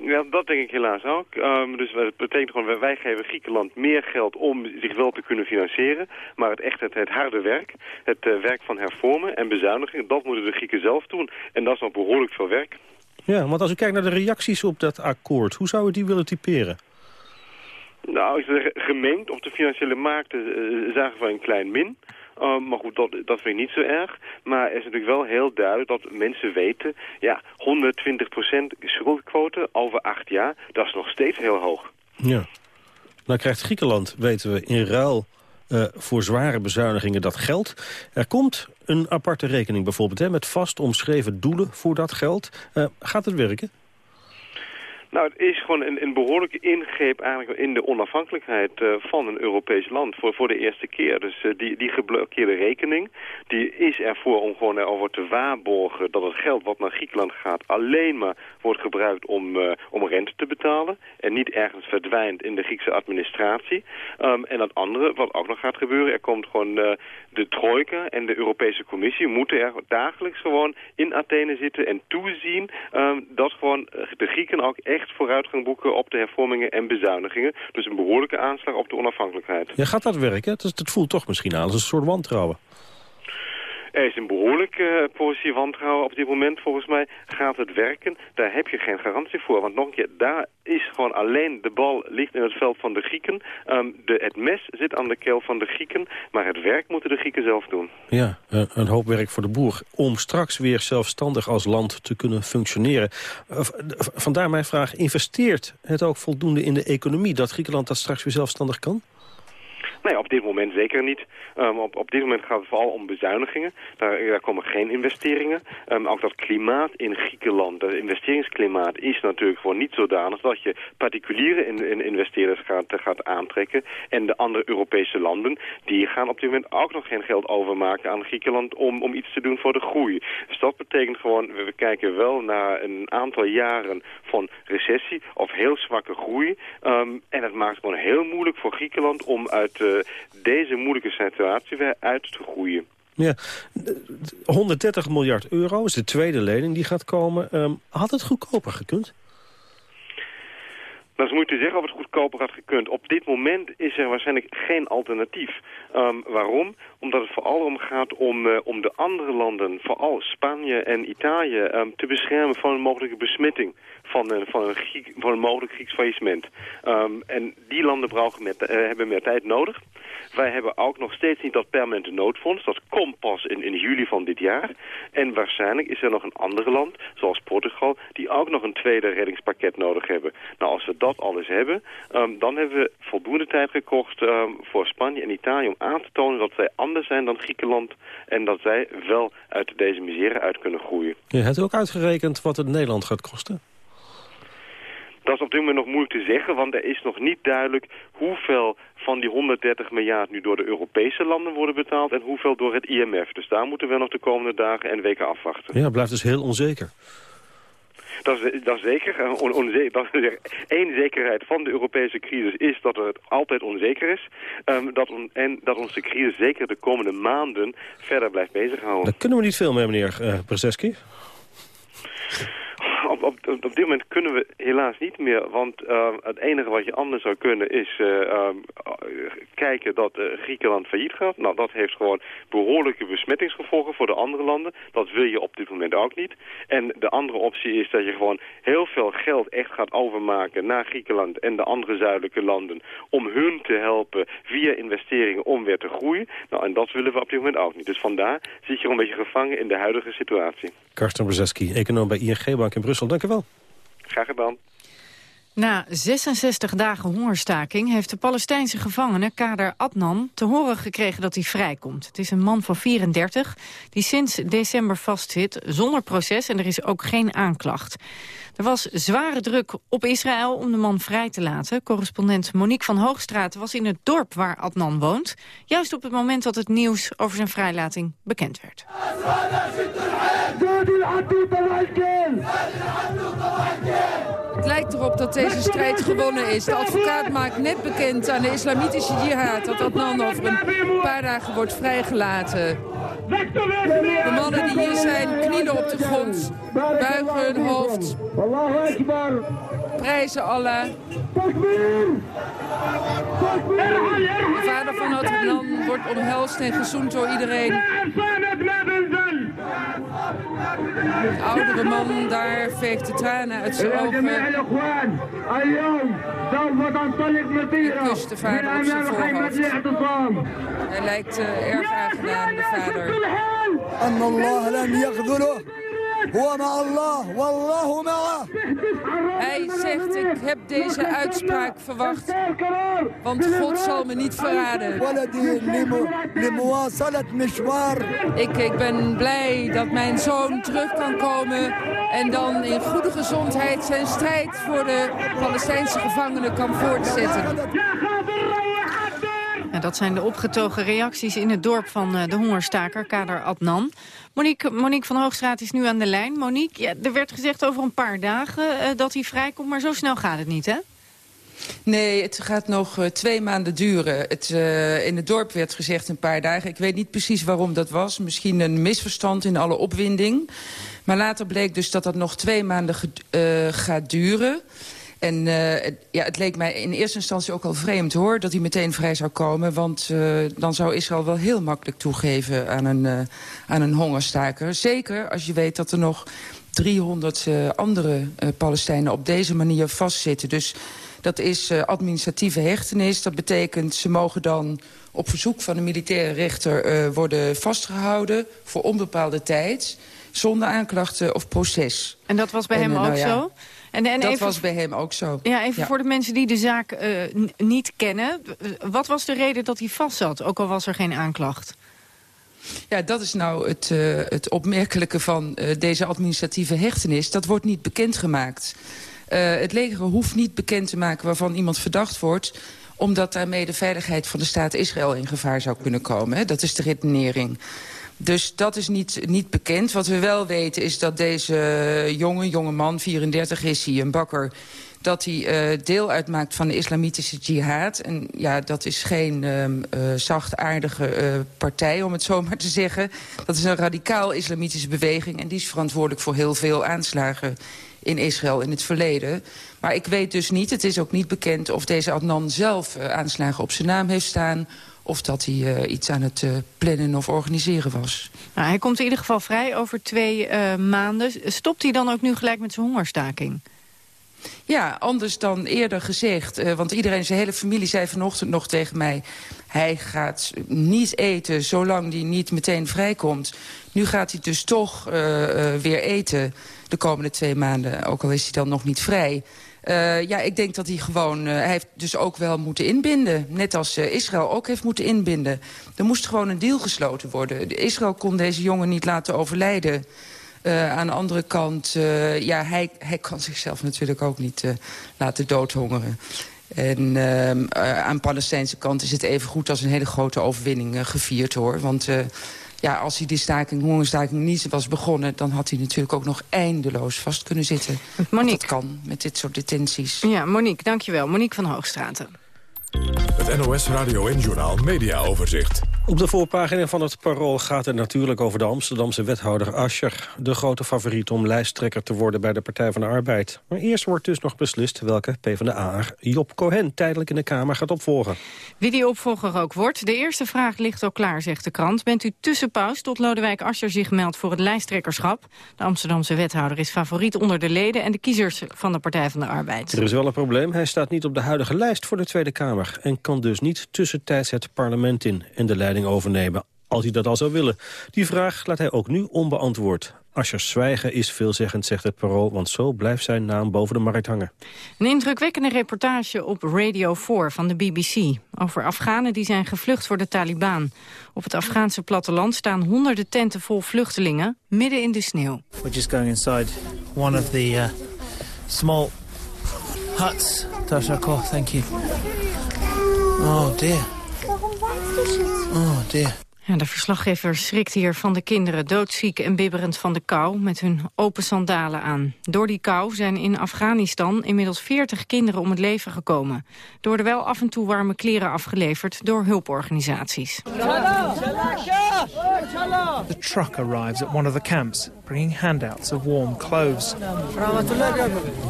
Ja, dat denk ik helaas ook. Um, dus dat betekent gewoon, wij geven Griekenland meer geld om zich wel te kunnen financieren. Maar het echt het, het harde werk, het uh, werk van hervormen en bezuinigen, dat moeten de Grieken zelf doen. En dat is nog behoorlijk veel werk. Ja, want als u kijkt naar de reacties op dat akkoord, hoe zou u die willen typeren? Nou, gemengd op de financiële markten uh, zagen we een klein min. Uh, maar goed, dat, dat vind ik niet zo erg. Maar er is natuurlijk wel heel duidelijk dat mensen weten... ja, 120% schuldquote over acht jaar, dat is nog steeds heel hoog. Ja. Nou krijgt Griekenland, weten we, in ruil uh, voor zware bezuinigingen dat geld. Er komt een aparte rekening bijvoorbeeld, hè, met vast omschreven doelen voor dat geld. Uh, gaat het werken? Nou, het is gewoon een, een behoorlijke ingreep eigenlijk in de onafhankelijkheid uh, van een Europees land voor, voor de eerste keer. Dus uh, die, die geblokkeerde rekening, die is ervoor om gewoon erover te waarborgen dat het geld wat naar Griekenland gaat alleen maar wordt gebruikt om, uh, om rente te betalen en niet ergens verdwijnt in de Griekse administratie. Um, en dat andere, wat ook nog gaat gebeuren, er komt gewoon de trojka en de Europese Commissie moeten er dagelijks gewoon in Athene zitten en toezien um, dat gewoon de Grieken ook echt echt vooruitgang boeken op de hervormingen en bezuinigingen. Dus een behoorlijke aanslag op de onafhankelijkheid. Ja, gaat dat werken? Het, voelt toch misschien aan als een soort wantrouwen. Er is een behoorlijke uh, positie wantrouwen op dit moment. Volgens mij gaat het werken. Daar heb je geen garantie voor. Want nog een keer, daar is gewoon alleen de bal ligt in het veld van de Grieken. Um, de, het mes zit aan de keel van de Grieken. Maar het werk moeten de Grieken zelf doen. Ja, een, een hoop werk voor de boer. Om straks weer zelfstandig als land te kunnen functioneren. Uh, vandaar mijn vraag, investeert het ook voldoende in de economie... dat Griekenland dat straks weer zelfstandig kan? Op dit moment zeker niet. Um, op, op dit moment gaat het vooral om bezuinigingen. Daar, daar komen geen investeringen. Um, ook dat klimaat in Griekenland, het investeringsklimaat, is natuurlijk gewoon niet zodanig dat je particuliere in, in investeerders gaat, gaat aantrekken. En de andere Europese landen, die gaan op dit moment ook nog geen geld overmaken aan Griekenland om, om iets te doen voor de groei. Dus dat betekent gewoon, we kijken wel naar een aantal jaren van recessie of heel zwakke groei. Um, en het maakt gewoon heel moeilijk voor Griekenland om uit uh, deze moeilijke situatie weer uit te groeien. Ja, 130 miljard euro is de tweede lening die gaat komen. Um, had het goedkoper gekund? Dat is moeilijk te zeggen of het goedkoper had gekund. Op dit moment is er waarschijnlijk geen alternatief. Ehm, waarom? Omdat het vooral om gaat om, uh, om de andere landen, vooral Spanje en Italië, um, te beschermen van een mogelijke besmetting van een, van een, Griek, van een mogelijk Grieks faillissement. Um, en die landen met, uh, hebben meer tijd nodig. Wij hebben ook nog steeds niet dat permanente noodfonds. Dat komt pas in, in juli van dit jaar. En waarschijnlijk is er nog een ander land, zoals Portugal... die ook nog een tweede reddingspakket nodig hebben. Nou, als we dat alles hebben, um, dan hebben we voldoende tijd gekocht... Um, voor Spanje en Italië om aan te tonen dat zij anders zijn dan Griekenland... en dat zij wel uit deze misère uit kunnen groeien. Je hebt ook uitgerekend wat het Nederland gaat kosten? Dat is op dit moment nog moeilijk te zeggen, want er is nog niet duidelijk hoeveel van die 130 miljard nu door de Europese landen worden betaald en hoeveel door het IMF. Dus daar moeten we nog de komende dagen en weken afwachten. Ja, het blijft dus heel onzeker. Dat is, dat is zeker. On, onzeker dat is één zekerheid van de Europese crisis is dat het altijd onzeker is. Um, dat on, en dat onze crisis zeker de komende maanden verder blijft bezighouden. Daar kunnen we niet veel mee, meneer uh, Brzeski op, op, dit moment kunnen we helaas niet meer. Want uh, het enige wat je anders zou kunnen is uh, uh, kijken dat Griekenland failliet gaat. Nou, dat heeft gewoon behoorlijke besmettingsgevolgen voor de andere landen. Dat wil je op dit moment ook niet. En de andere optie is dat je gewoon heel veel geld echt gaat overmaken naar Griekenland en de andere zuidelijke landen. Om hun te helpen via investeringen om weer te groeien. Nou, en dat willen we op dit moment ook niet. Dus vandaar zit je een beetje gevangen in de huidige situatie. Karsten Brzeski, econoom bij ING Bank in Brussel. Dank u wel. Graag gedaan. Na 66 dagen hongerstaking heeft de Palestijnse gevangene Kader Adnan te horen gekregen dat hij vrijkomt. Het is een man van 34 die sinds december vastzit zonder proces en er is ook geen aanklacht. Er was zware druk op Israël om de man vrij te laten. Correspondent Monique van Hoogstraat was in het dorp waar Adnan woont. Juist op het moment dat het nieuws over zijn vrijlating bekend werd. Het lijkt erop dat deze strijd gewonnen is. De advocaat maakt net bekend aan de islamitische jihad... dat Adnan over een paar dagen wordt vrijgelaten. De mannen die hier zijn knielen op de grond, buigen hun hoofd, prijzen Allah. De vader van Adnan wordt omhelst en gezoend door iedereen. De oudere man daar veegt de tranen uit zijn ogen. En kust de vader op zijn voorhoofd. Hij lijkt uh, erg aangedaan, de vader. Hij zegt, ik heb deze uitspraak verwacht, want God zal me niet verraden. Ik, ik ben blij dat mijn zoon terug kan komen en dan in goede gezondheid zijn strijd voor de Palestijnse gevangenen kan voortzetten. Dat zijn de opgetogen reacties in het dorp van uh, de hongerstaker, Kader Adnan. Monique, Monique van Hoogstraat is nu aan de lijn. Monique, ja, er werd gezegd over een paar dagen uh, dat hij vrijkomt, maar zo snel gaat het niet, hè? Nee, het gaat nog uh, twee maanden duren. Het, in het dorp werd gezegd een paar dagen. Ik weet niet precies waarom dat was. Misschien een misverstand in alle opwinding. Maar later bleek dus dat dat nog twee maanden gaat duren. En uh, ja, het leek mij in eerste instantie ook al vreemd hoor... dat hij meteen vrij zou komen. Want uh, dan zou Israël wel heel makkelijk toegeven aan een, uh, aan een hongerstaker. Zeker als je weet dat er nog 300 andere Palestijnen op deze manier vastzitten. Dus dat is administratieve hechtenis. Dat betekent ze mogen dan op verzoek van de militaire rechter worden vastgehouden... voor onbepaalde tijd, zonder aanklachten of proces. En dat was bij en, hem ook nou ja, zo? En, en dat even, was bij hem ook zo. Ja, even ja. voor de mensen die de zaak uh, niet kennen. Wat was de reden dat hij vast zat, ook al was er geen aanklacht? Ja, dat is nou het, uh, het opmerkelijke van uh, deze administratieve hechtenis. Dat wordt niet bekendgemaakt. het leger hoeft niet bekend te maken waarvan iemand verdacht wordt omdat daarmee de veiligheid van de staat Israël in gevaar zou kunnen komen. Hè? Dat is de redenering. Dus dat is niet, niet bekend. Wat we wel weten is dat deze jonge, jonge man, 34 is hij, een bakker dat hij uh, deel uitmaakt van de islamitische jihad. En ja, dat is geen um, uh, zachtaardige uh, partij, om het zo maar te zeggen. Dat is een radicaal islamitische beweging... en die is verantwoordelijk voor heel veel aanslagen in Israël in het verleden. Maar ik weet dus niet, het is ook niet bekend of deze Adnan zelf aanslagen op zijn naam heeft staan of dat hij uh, iets aan het uh, plannen of organiseren was. Nou, hij komt in ieder geval vrij over twee uh, maanden. Stopt hij dan ook nu gelijk met zijn hongerstaking? Ja, anders dan eerder gezegd. Want iedereen, zijn hele familie zei vanochtend nog tegen mij... hij gaat niet eten zolang hij niet meteen vrijkomt. Nu gaat hij dus toch weer eten de komende twee maanden. Ook al is hij dan nog niet vrij. Uh, ja, ik denk dat hij gewoon... Uh, hij heeft dus ook wel moeten inbinden. Net als uh, Israël ook heeft moeten inbinden. Er moest gewoon een deal gesloten worden. Israël kon deze jongen niet laten overlijden. Aan de andere kant, ja, hij, hij kan zichzelf natuurlijk ook niet laten doodhongeren. En uh, aan de Palestijnse kant is het even goed als een hele grote overwinning gevierd, hoor. Want ja, als hij die staking, hongerstaking niet was begonnen... dan had hij natuurlijk ook nog eindeloos vast kunnen zitten. Monique. Dat kan met dit soort detenties. Ja, Monique, dankjewel. Monique van Hoogstraten. Het NOS Radio en Journaal Media Overzicht. Op de voorpagina van het Parool gaat het natuurlijk over de Amsterdamse wethouder Ascher. De grote favoriet om lijsttrekker te worden bij de Partij van de Arbeid. Maar eerst wordt dus nog beslist welke PvdA'er Job Cohen tijdelijk in de Kamer gaat opvolgen. Wie die opvolger ook wordt, de eerste vraag ligt al klaar, zegt de krant. Bent u tussenpaus tot Lodewijk Asscher zich meldt voor het lijsttrekkerschap? De Amsterdamse wethouder is favoriet onder de leden en de kiezers van de Partij van de Arbeid. Er is wel een probleem, hij staat niet op de huidige lijst voor de Tweede Kamer... en kan dus niet tussentijds het parlement in en de leiding overnemen, als hij dat al zou willen. Die vraag laat hij ook nu onbeantwoord. Aschers zwijgen is veelzeggend, zegt het parool, want zo blijft zijn naam boven de markt hangen. Een indrukwekkende reportage op Radio 4 van de BBC... over Afghanen die zijn gevlucht voor de Taliban. Op het Afghaanse platteland staan honderden tenten vol vluchtelingen... midden in de sneeuw. We're just going inside one of the uh, small huts. Thank you. Oh dear. Oh dear. Ja, de verslaggever schrikt hier van de kinderen doodziek en bibberend van de kou met hun open sandalen aan. Door die kou zijn in Afghanistan inmiddels 40 kinderen om het leven gekomen. Er worden wel af en toe warme kleren afgeleverd door hulporganisaties. The truck arrives at one of the camps, bringing handouts of warm clothes.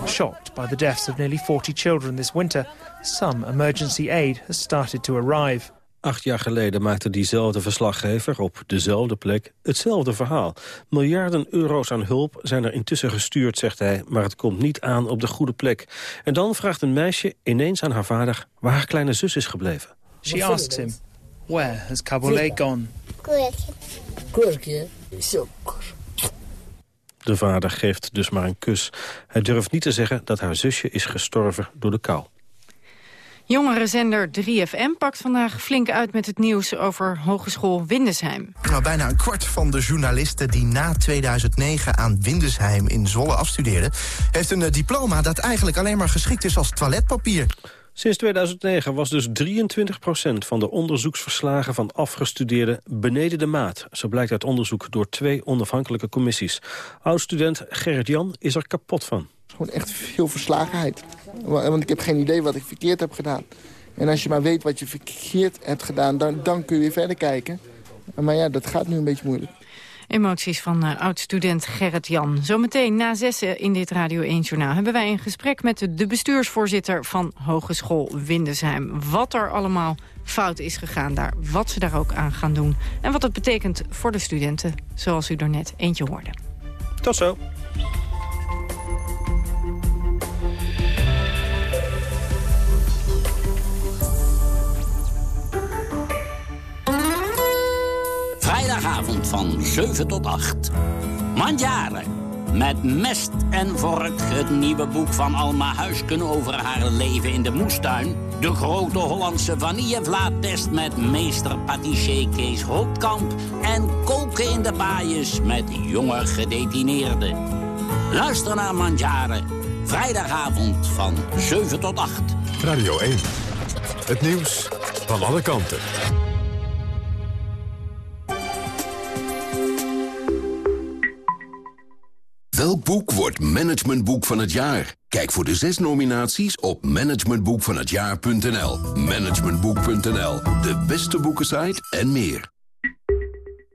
Shocked by the deaths of nearly 40 children this winter, some emergency aid has started to arrive. Acht jaar geleden maakte diezelfde verslaggever op dezelfde plek hetzelfde verhaal. Miljarden euro's aan hulp zijn er intussen gestuurd, zegt hij, maar het komt niet aan op de goede plek. En dan vraagt een meisje ineens aan haar vader waar haar kleine zus is gebleven. She asks him, where has Kabule gone? De vader geeft dus maar een kus. Hij durft niet te zeggen dat haar zusje is gestorven door de kou. Jongerenzender 3FM pakt vandaag flink uit met het nieuws over Hogeschool Windesheim. Nou, bijna een kwart van de journalisten die na 2009 aan Windesheim in Zwolle afstudeerden... heeft een diploma dat eigenlijk alleen maar geschikt is als toiletpapier. Sinds 2009 was dus 23% van de onderzoeksverslagen van afgestudeerden beneden de maat. Zo blijkt uit onderzoek door twee onafhankelijke commissies. Oud-student Gerrit Jan is er kapot van. Gewoon echt veel verslagenheid. Want ik heb geen idee wat ik verkeerd heb gedaan. En als je maar weet wat je verkeerd hebt gedaan, dan, dan kun je weer verder kijken. Maar ja, dat gaat nu een beetje moeilijk. Emoties van uh, oud-student Gerrit Jan. Zometeen na zessen in dit Radio 1 Journaal... hebben wij een gesprek met de bestuursvoorzitter van Hogeschool Windesheim. Wat er allemaal fout is gegaan daar, wat ze daar ook aan gaan doen... en wat het betekent voor de studenten, zoals u er net eentje hoorde. Tot zo. Vrijdagavond van 7 tot 8. Mandjaren. Met mest en vork het nieuwe boek van Alma Huisken over haar leven in de moestuin. De grote Hollandse vanillevlaatest met meester patissier Kees Holtkamp. En koken in de baaiers met jonge gedetineerden. Luister naar Mandjaren. Vrijdagavond van 7 tot 8. Radio 1. Het nieuws van alle kanten. Welk boek wordt managementboek van het jaar? Kijk voor de zes nominaties op managementboekvanhetjaar.nl. Managementboek.nl, de beste boekensite en meer.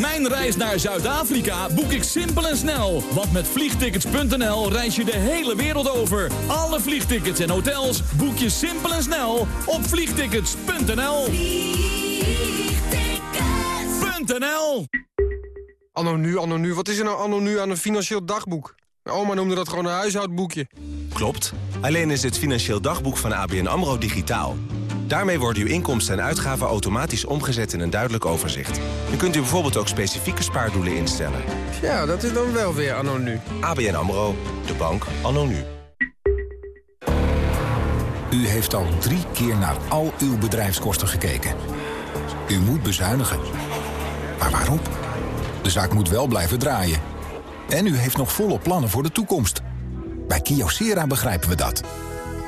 Mijn reis naar Zuid-Afrika boek ik simpel en snel. Want met vliegtickets.nl reis je de hele wereld over. Alle vliegtickets en hotels boek je simpel en snel op vliegtickets.nl. Vliegtickets.nl Anno nu, anno nu. Wat is er nou anno nu aan een financieel dagboek? Mijn oma noemde dat gewoon een huishoudboekje. Klopt. Alleen is het financieel dagboek van ABN AMRO digitaal. Daarmee worden uw inkomsten en uitgaven automatisch omgezet in een duidelijk overzicht. U kunt u bijvoorbeeld ook specifieke spaardoelen instellen. Ja, dat is dan wel weer anno nu. ABN AMRO, de bank anno nu. U heeft al drie keer naar al uw bedrijfskosten gekeken. U moet bezuinigen. Maar waarom? De zaak moet wel blijven draaien. En u heeft nog volle plannen voor de toekomst. Bij Kyocera begrijpen we dat.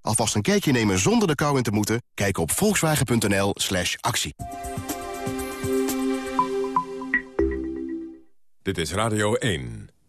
Alvast een kijkje nemen zonder de kou in te moeten? Kijk op volkswagen.nl slash actie. Dit is Radio 1.